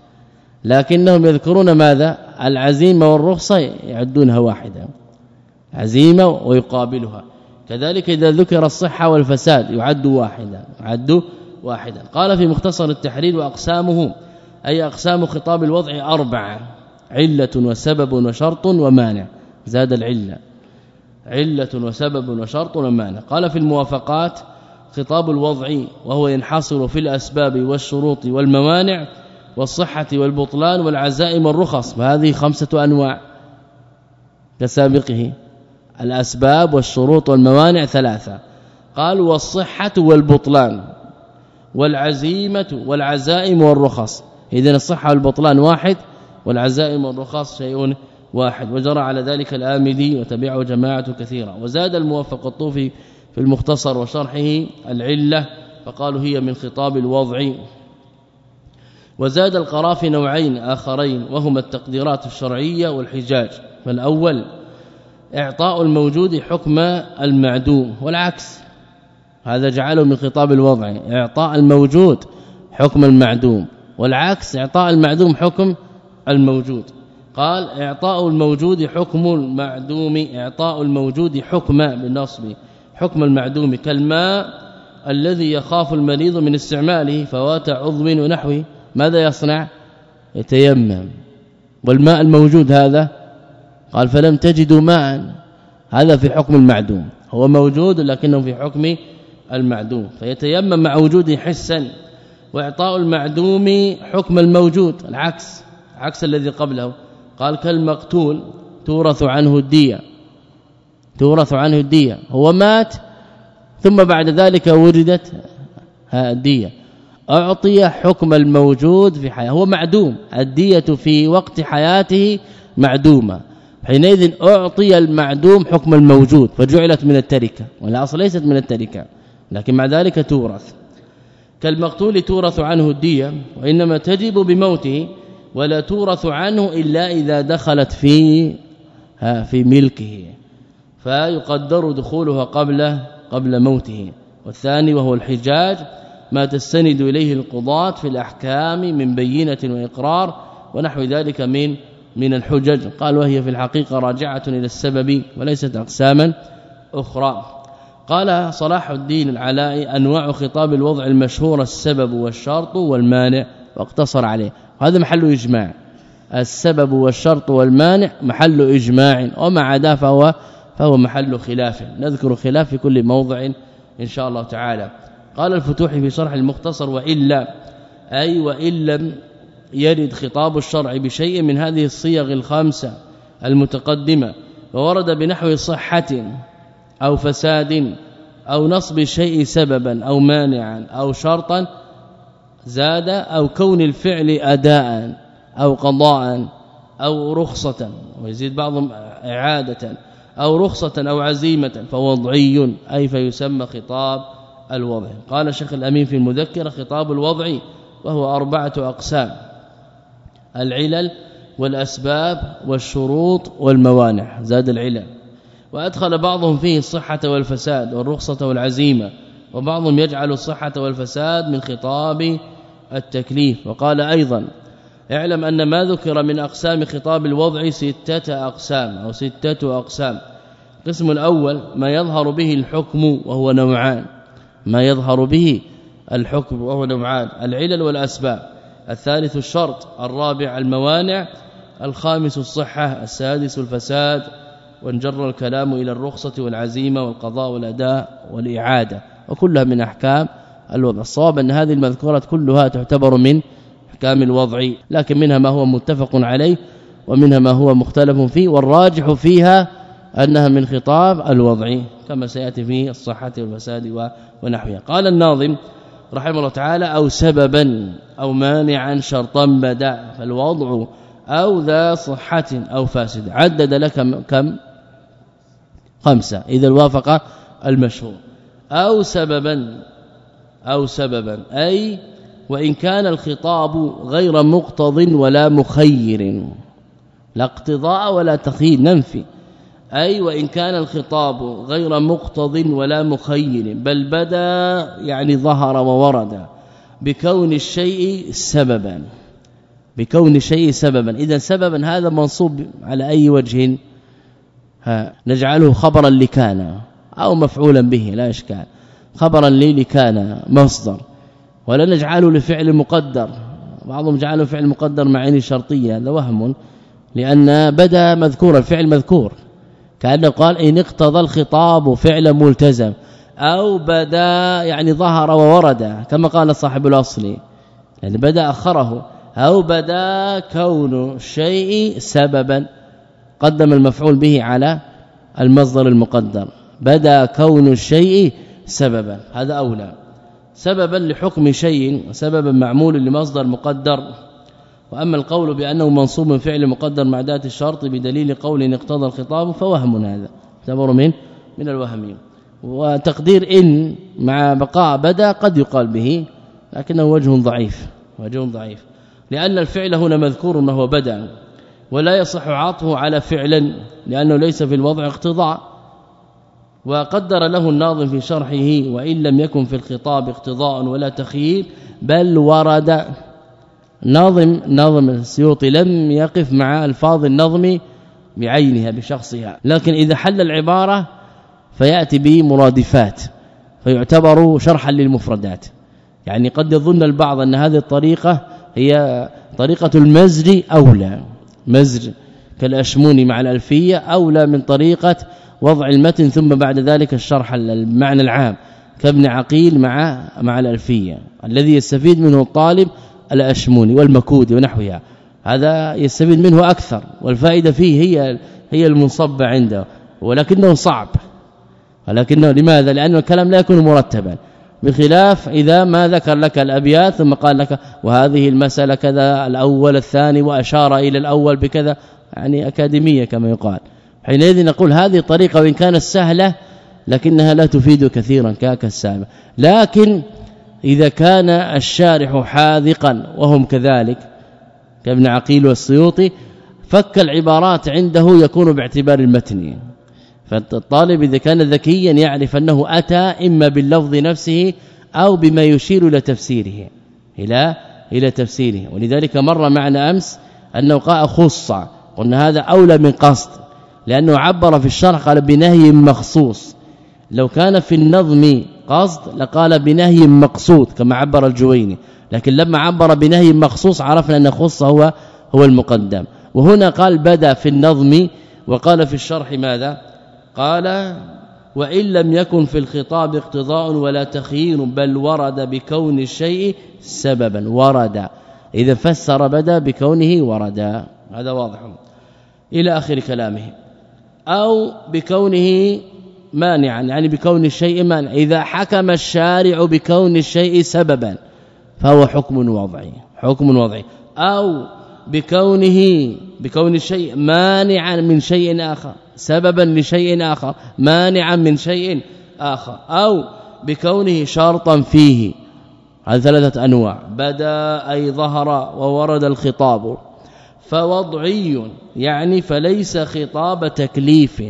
لكنهم يذكرون ماذا؟ العزيمة والرخصة يعدونها واحدة. عزيمة ويقابلها. كذلك إذا ذكر الصحة والفساد يعد واحدا يعد واحدا قال في مختصر التحرير وأقسامه أي أقسام خطاب الوضع أربعة علة وسبب وشرط ومانع. زاد العلة. علة وسبب وشرط ومانع قال في الموافقات خطاب الوضع وهو ينحصر في الأسباب والشروط والموانع والصحة والبطلان والعزائم والرخص وهذه خمسة أنواع كسابقه الأسباب والشروط والموانع ثلاثة. قال والصحة والبطلان والعزيمة والعزائم والرخص. اذا الصحة والبطلان واحد والعزائم والرخص شيء واحد وجرى على ذلك الآمدي وتبعه جماعة كثيرة. وزاد الموفق الطوفي في المختصر وشرحه العلة فقالوا هي من خطاب الوضع. وزاد القرافي نوعين آخرين وهما التقديرات الشرعية والحجاج. فالأول إعطاء الموجود حكم المعدوم والعكس. هذا جعله من خطاب الوضع. إعطاء الموجود حكم المعدوم والعكس إعطاء المعدوم حكم الموجود. قال إعطاء الموجود حكم المعدوم إعطاء الموجود حكم بالنصب حكم المعدوم كالماء الذي يخاف المريض من استعماله فوات عضو ونحوه ماذا يصنع؟ يتيمم. والماء الموجود هذا؟ قال فلم تجدوا ماء. هذا في حكم المعدوم. هو موجود لكنه في حكم المعدوم. فيتيمم مع وجوده حسا. وإعطاء المعدوم حكم الموجود العكس عكس الذي قبله. قال كالمقتول تورث عنه الدية تورث عنه الدية هو مات ثم بعد ذلك وردت الدية. أعطي حكم الموجود في حياته هو معدوم الدية في وقت حياته معدومة. حينئذ أعطي المعدوم حكم الموجود فجعلت من التركة والأصل ليست من التركة لكن مع ذلك تورث. كالمقتول تورث عنه الدية وإنما تجب بموته ولا تورث عنه إلا إذا دخلت في في ملكه. فيقدر دخولها قبل قبل موته. والثاني وهو الحجاج ما تستند إليه القضاة في الأحكام من بينة وإقرار ونحو ذلك من من الحجج. قال وهي في الحقيقة راجعة إلى السبب وليست أقساما أخرى. قال صلاح الدين العلائي أنواع خطاب الوضع المشهور السبب والشرط والمانع واقتصر عليه. هذا محل إجماع. السبب والشرط والمانع محل إجماع وما عدا فهو فهو محل خلاف. نذكر خلاف في كل موضع إن شاء الله تعالى. قال الفتوح في شرح المختصر وإلا أي وإن لم يرد خطاب الشرع بشيء من هذه الصيغ الخامسه المتقدمة وورد بنحو صحة أو فساد أو نصب الشيء سببا أو مانعا أو شرطا زاد أو كون الفعل أداء أو قضاء أو رخصة ويزيد بعضهم إعادة أو رخصة أو عزيمة فوضعي أي فيسمى خطاب الوضع. قال الشيخ الأمين في المذكرة خطاب الوضع وهو أربعة أقسام العلل والأسباب والشروط والموانع. زاد العلل. وأدخل بعضهم فيه الصحة والفساد والرخصة والعزيمة وبعضهم يجعل الصحة والفساد من خطاب التكليف. وقال أيضا اعلم أن ما ذكر من أقسام خطاب الوضع ستة أقسام أو ستة أقسام. القسم الأول ما يظهر به الحكم وهو نوعان. ما يظهر به الحكم وهو نوعان العلل والأسباب. الثالث الشرط الرابع الموانع. الخامس الصحة. السادس الفساد. وانجر الكلام إلى الرخصة والعزيمة والقضاء والأداء والإعادة. وكلها من أحكام الوضع. الصواب أن هذه المذكورات كلها تعتبر من احكام الوضع لكن منها ما هو متفق عليه ومنها ما هو مختلف فيه والراجح فيها أنها من خطاب الوضع كما سيأتي في الصحة والفساد ونحوها. قال الناظم رحمه الله تعالى أو سببا أو مانعا شرطا بدأ فالوضع أو ذا صحة أو فاسد. عدد لك كم؟ خمسة. إذا وافق المشهور. أو سببا أو سببا. أي وإن كان الخطاب غير مقتض ولا مخير. لا اقتضاء ولا تخيير ننفي. أي وإن كان الخطاب غير مقتض ولا مخير بل بدا يعني ظهر وورد. بكون الشيء سببا. بكون الشيء سببا. إذا سببا هذا منصوب على أي وجه؟ ها نجعله خبرا لكان أو مفعولا به لا إشكال. خبرا لي لكان مصدر. ولا نجعله لفعل مقدر. بعضهم جعله فعل مقدر مع عين شرطيه هذا وهم لأن بدا مذكورا الفعل مذكور. كأنه قال إن اقتضى الخطاب فعل ملتزم أو بدا يعني ظهر وورد كما قال صاحب الأصل يعني بدا أخره أو بدا كون الشيء سببا قدم المفعول به على المصدر المقدر. بدا كون الشيء سببا. هذا أولى. سببا لحكم شيء سببا معمول لمصدر مقدر. وأما القول بأنه منصوب من فعل مقدر مع ذات الشرط بدليل قول اقتضى الخطاب فوهم هذا. تعتبر من من الوهمين وتقدير إن مع بقاء بدا قد يقال به لكنه وجه ضعيف وجه ضعيف. لأن الفعل هنا مذكور إنه بدا ولا يصح عطفه على فعل لأنه ليس في الوضع اقتضاء. وقدر له الناظم في شرحه وإن لم يكن في الخطاب اقتضاء ولا تخيير بل ورد ناظم ناظم السيوطي لم يقف مع ألفاظ النظم بعينها بشخصها. لكن إذا حل العبارة فيأتي بمرادفات فيعتبر شرحا للمفردات. يعني قد يظن البعض أن هذه الطريقة هي طريقة المزج أولى. مزج كالاشموني مع الألفية أولى من طريقة وضع المتن ثم بعد ذلك الشرح المعنى العام كابن عقيل مع مع الألفية. الذي يستفيد منه الطالب الأشموني والمكودي ونحوها. هذا يستفيد منه أكثر والفائدة فيه هي هي المنصبه عنده ولكنه صعب. ولكنه لماذا؟ لأن الكلام لا يكون مرتبا. بخلاف إذا ما ذكر لك الأبيات ثم قال لك وهذه المسألة كذا الأول الثاني وأشار إلى الأول بكذا يعني أكاديمية كما يقال. حينئذ نقول هذه طريقة وإن كانت سهلة لكنها لا تفيد كثيرا كاك السابق لكن إذا كان الشارح حاذقا وهم كذلك كابن عقيل والسيوطي فك العبارات عنده يكون باعتبار المتن. فالطالب إذا كان ذكيا يعرف أنه أتى إما باللفظ نفسه أو بما يشير إلى تفسيره إلى إلى تفسيره. ولذلك مر معنا أمس انه قاء خص قلنا هذا أولى من قصد. لأنه عبر في الشرح قال بنهي مخصوص. لو كان في النظم قصد لقال بنهي مقصود كما عبر الجويني. لكن لما عبر بنهي مخصوص عرفنا أن خص هو هو المقدم. وهنا قال بدا في النظم وقال في الشرح ماذا؟ قال وإن لم يكن في الخطاب اقتضاء ولا تخيير بل ورد بكون الشيء سببا ورد. إذا فسر بدا بكونه ورد. هذا واضح. إلى آخر كلامه. أو بكونه مانعا يعني بكون الشيء مانع إذا حكم الشارع بكون الشيء سببا فهو حكم وضعي حكم وضعي أو بكونه بكون الشيء مانعا من شيء آخر سببا لشيء آخر مانعا من شيء آخر. أو بكونه شرطا فيه. هذه ثلاثة أنواع. بدا أي ظهر وورد الخطاب. فوضعي يعني فليس خطاب تكليف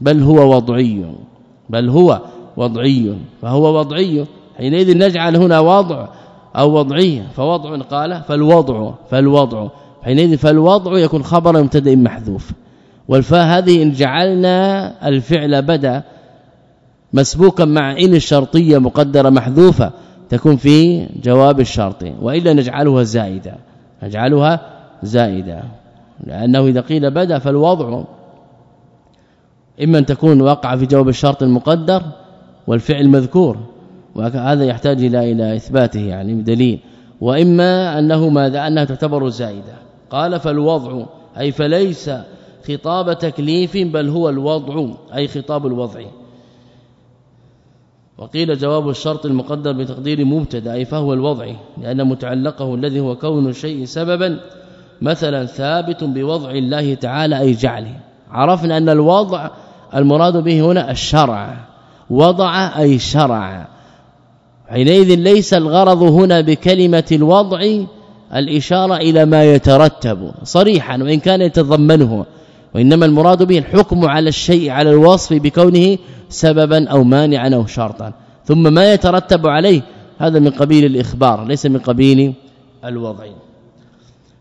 بل هو وضعي بل هو وضعي فهو وضعي. حينئذ نجعل هنا وضع أو وضعيه فوضع قال فالوضع فالوضع. حينئذ فالوضع يكون خبرا مبتدا محذوف. والفاء هذه إن جعلنا الفعل بدأ مسبوقا مع إن الشرطية مقدرة محذوفة تكون في جواب الشرط. وإلا نجعلها زائدة. نجعلها زائدة. لأنه إذا قيل بدا فالوضع إما أن تكون وقع في جواب الشرط المقدر والفعل مذكور وهذا يحتاج إلى إلى إثباته يعني بدليل. وإما أنه ماذا؟ أنها تعتبر زائدة. قال فالوضع أي فليس خطاب تكليف بل هو الوضع أي خطاب الوضع. وقيل جواب الشرط المقدر بتقدير مبتدأ أي فهو الوضع لأن متعلقه الذي هو كون الشيء سببا مثلا ثابت بوضع الله تعالى أي جعله. عرفنا أن الوضع المراد به هنا الشرع. وضع أي شرع. حينئذ ليس الغرض هنا بكلمة الوضع الإشارة إلى ما يترتب. صريحا وإن كان يتضمنه. وإنما المراد به الحكم على الشيء على الوصف بكونه سببا أو مانعا أو شرطا. ثم ما يترتب عليه هذا من قبيل الإخبار ليس من قبيل الوضع.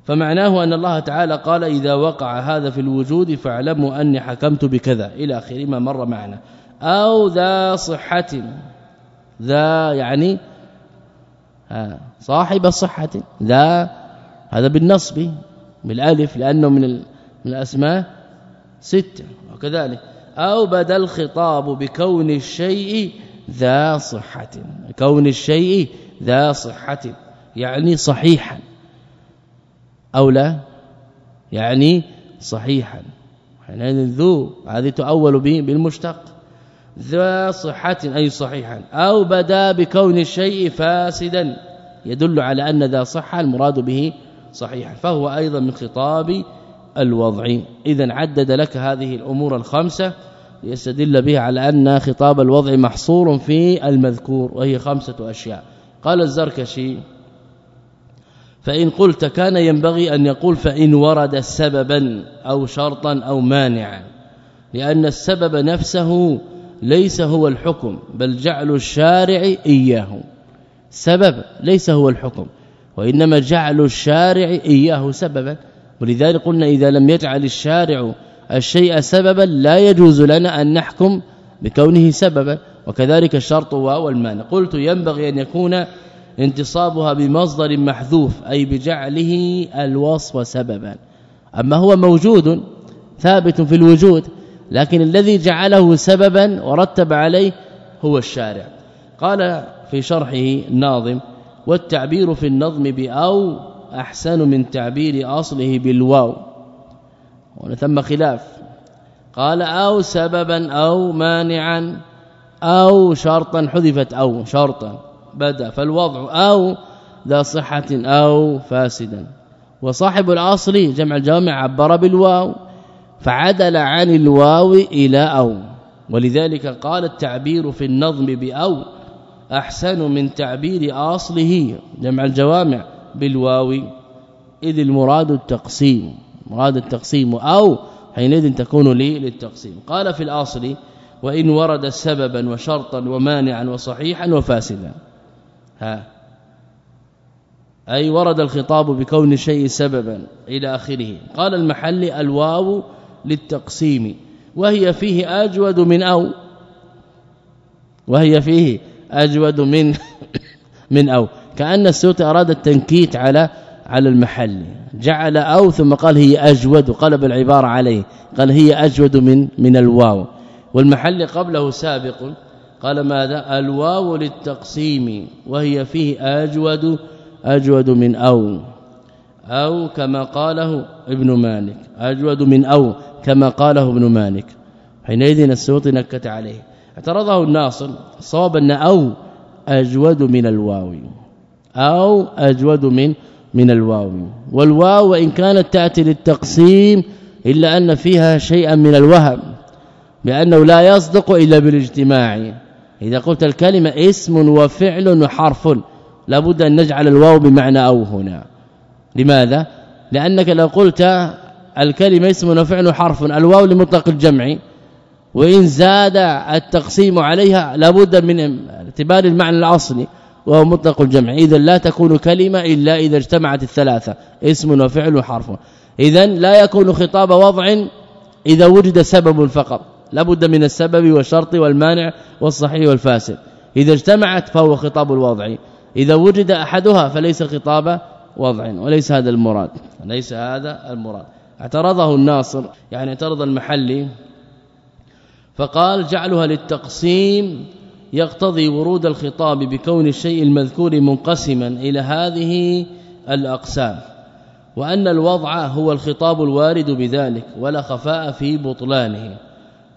فمعناه أن الله تعالى قال إذا وقع هذا في الوجود فاعلموا أني حكمت بكذا إلى اخره ما مر معنا. أو ذا صحة ذا يعني صاحب الصحة ذا هذا بالنصب بالألف لأنه من من الأسماء ستة وكذلك. أو بدا الخطاب بكون الشيء ذا صحة كون الشيء ذا صحة يعني صحيحا. أو لا؟ يعني صحيحا. حينئذ ذو هذه تؤول به بالمشتق. ذا صحة أي صحيحا. أو بدا بكون الشيء فاسدا. يدل على أن ذا صحة المراد به صحيحا. فهو أيضا من خطاب الوضع. اذا عدد لك هذه الأمور الخمسة ليستدل بها على أن خطاب الوضع محصور في المذكور وهي خمسة أشياء. قال الزركشي فإن قلت كان ينبغي أن يقول فإن ورد سببا أو شرطا أو مانعا لأن السبب نفسه ليس هو الحكم بل جعل الشارع إياه. سبب ليس هو الحكم وإنما جعل الشارع إياه سببا. ولذلك قلنا إذا لم يجعل الشارع الشيء سببا لا يجوز لنا أن نحكم بكونه سببا وكذلك الشرط والمانع قلت ينبغي أن يكون انتصابها بمصدر محذوف أي بجعله الوصف سببا. أما هو موجود ثابت في الوجود لكن الذي جعله سببا ورتب عليه هو الشارع. قال في شرحه الناظم والتعبير في النظم بأو أحسن من تعبير أصله بالواو. وثم ثم خلاف. قال أو سببا أو مانعا أو شرطا حذفت أو شرطا. بدأ فالوضع أو ذا صحة أو فاسدا. وصاحب الأصل جمع الجوامع عبر بالواو فعدل عن الواو إلى أو. ولذلك قال التعبير في النظم بأو أحسن من تعبير أصله جمع الجوامع بالواو. إذ المراد التقسيم مراد التقسيم أو حينئذ تكون لي للتقسيم. قال في الأصل وإن ورد سببا وشرطا ومانعا وصحيحا وفاسدا. ها. أي ورد الخطاب بكون الشيء سببا إلى آخره. قال المحل الواو للتقسيم. وهي فيه أجود من أو. وهي فيه أجود من من أو. كأن السوت أراد التنكيت على على المحل. جعل أو ثم قال هي أجود. قلب العبارة عليه. قال هي أجود من من الواو. والمحل قبله سابق. قال ماذا؟ الواو للتقسيم وهي فيه أجود أجود من أو. أو كما قاله ابن مالك أجود من أو كما قاله ابن مالك. حينئذ السوط نكت عليه. اعترضه الناصر صواب أن أو أجود من الواو. أو أجود من من الواو. والواو وإن كانت تأتي للتقسيم إلا أن فيها شيئا من الوهم بأنه لا يصدق إلا بالاجتماع. إذا قلت الكلمة اسم وفعل وحرف لابد أن نجعل الواو بمعنى أو هنا. لماذا؟ لأنك لو قلت الكلمة اسم وفعل وحرف الواو لمطلق الجمع وإن زاد التقسيم عليها لابد من اعتبار المعنى الأصلي وهو مطلق الجمع. إذا لا تكون كلمة إلا إذا اجتمعت الثلاثة اسم وفعل وحرف اذا لا يكون خطاب وضع إذا وجد سبب فقط. لابد من السبب والشرط والمانع والصحيح والفاسد. إذا اجتمعت فهو خطاب الوضع. إذا وجد أحدها فليس خطاب وضع وليس هذا المراد. ليس هذا المراد. اعترضه الناصر يعني اعترض المحلي فقال جعلها للتقسيم يقتضي ورود الخطاب بكون الشيء المذكور منقسما إلى هذه الأقسام. وأن الوضع هو الخطاب الوارد بذلك ولا خفاء في بطلانه.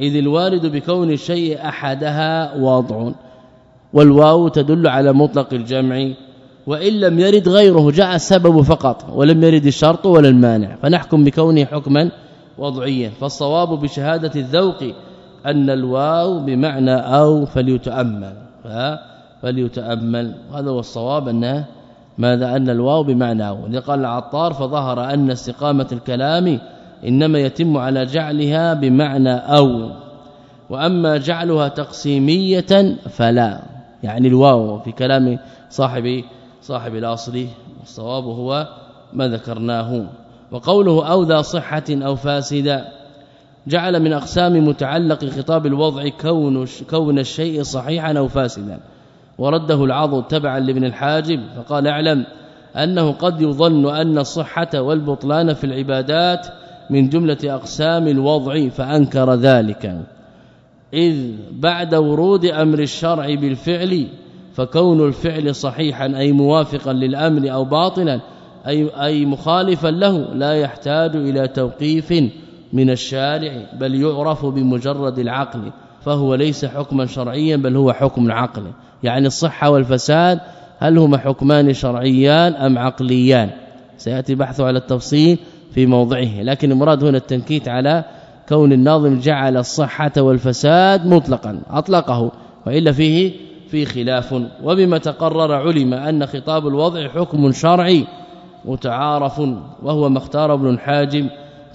إذ الوارد بكون الشيء أحدها وضع والواو تدل على مطلق الجمع وإن لم يرد غيره جاء السبب فقط ولم يرد الشرط ولا المانع فنحكم بكونه حكما وضعيا. فالصواب بشهادة الذوق أن الواو بمعنى أو فليتأمل فليتأمل. هذا هو الصواب انه ماذا؟ أن الواو بمعنى أو. قال العطار فظهر أن استقامة الكلام إنما يتم على جعلها بمعنى أو وأما جعلها تقسيمية فلا. يعني الواو في كلام صاحب صاحب الأصل الصواب هو ما ذكرناه. وقوله أو ذا صحة أو فاسدة جعل من أقسام متعلق خطاب الوضع كون كون الشيء صحيحا أو فاسدا. ورده العض تبعا لابن الحاجب فقال اعلم أنه قد يظن أن الصحة والبطلان في العبادات من جملة أقسام الوضع فأنكر ذلك. إذ بعد ورود أمر الشرع بالفعل فكون الفعل صحيحا أي موافقا للأمر أو باطلا أي, أي مخالفا له لا يحتاج إلى توقيف من الشارع بل يعرف بمجرد العقل فهو ليس حكما شرعيا بل هو حكم عقل يعني الصحة والفساد هل هما حكمان شرعيان أم عقليان؟ سيأتي بحث على التفصيل. في موضعه. لكن المراد هنا التنكيت على كون الناظم جعل الصحة والفساد مطلقا أطلقه وإلا فيه في خلاف. وبما تقرر علم أن خطاب الوضع حكم شرعي متعارف وهو ما ابن الحاجب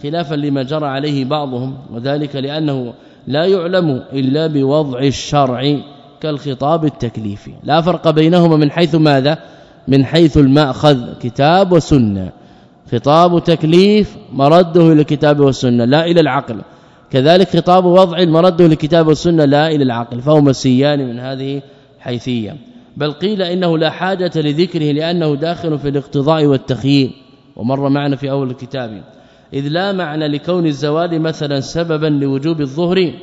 خلافا لما جرى عليه بعضهم وذلك لأنه لا يعلم إلا بوضع الشرع كالخطاب التكليفي. لا فرق بينهما من حيث ماذا؟ من حيث المأخذ كتاب وسنة. خطاب تكليف مرده إلى الكتاب والسنة لا إلى العقل. كذلك خطاب وضع مرده للكتاب والسنة لا إلى العقل. فهما سيان من هذه حيثية. بل قيل إنه لا حاجة لذكره لأنه داخل في الاقتضاء والتخيير ومر معنا في أول الكتاب. إذ لا معنى لكون الزوال مثلا سببا لوجوب الظهر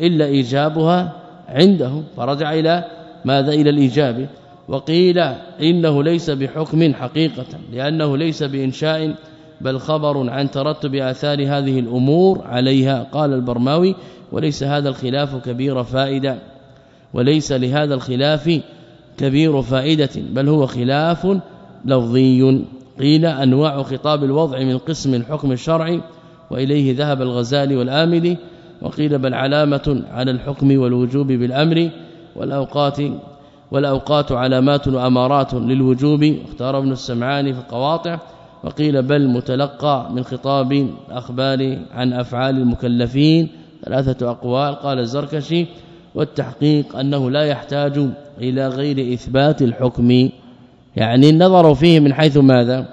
إلا إيجابها عنده فرجع إلى ماذا؟ إلى الإيجاب. وقيل إنه ليس بحكم حقيقة لأنه ليس بإنشاء بل خبر عن ترتب آثار هذه الأمور عليها قال البرماوي وليس هذا الخلاف كبير فائدة وليس لهذا الخلاف كبير فائدة بل هو خلاف لفظي. قيل أنواع خطاب الوضع من قسم الحكم الشرعي وإليه ذهب الغزالي والآملي وقيل بل علامة على الحكم والوجوب بالأمر والأوقات والأوقات علامات وأمارات للوجوب. اختار ابن السمعاني في القواطع وقيل بل متلقى من خطاب أخبار عن أفعال المكلفين. ثلاثة أقوال. قال الزركشي والتحقيق أنه لا يحتاج إلى غير إثبات الحكم. يعني النظر فيه من حيث ماذا؟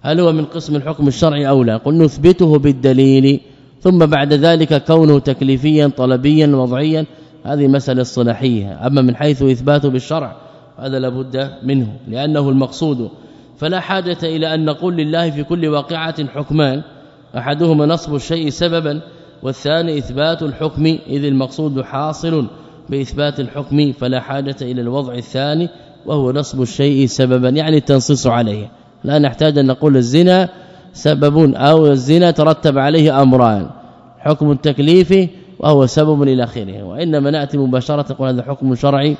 هل هو من قسم الحكم الشرعي أو لا؟ قل نثبته بالدليل. ثم بعد ذلك كونه تكليفيا طلبيا وضعيا. هذه مسألة صلاحيه أما من حيث اثباته بالشرع هذا لابد منه لأنه المقصود. فلا حاجة إلى أن نقول لله في كل واقعة حكمان. أحدهما نصب الشيء سببا والثاني إثبات الحكم إذ المقصود حاصل بإثبات الحكم. فلا حاجة إلى الوضع الثاني وهو نصب الشيء سببا يعني التنصيص عليه. لا نحتاج أن نقول الزنا سبب أو الزنا ترتب عليه أمران. حكم التكليف وهو سبب إلى اخره وإنما نأتي مباشرة نقول هذا حكم شرعي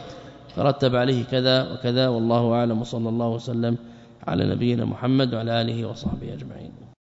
ترتب عليه كذا وكذا والله أعلم وصلى الله وسلم على نبينا محمد وعلى آله وصحبه أجمعين.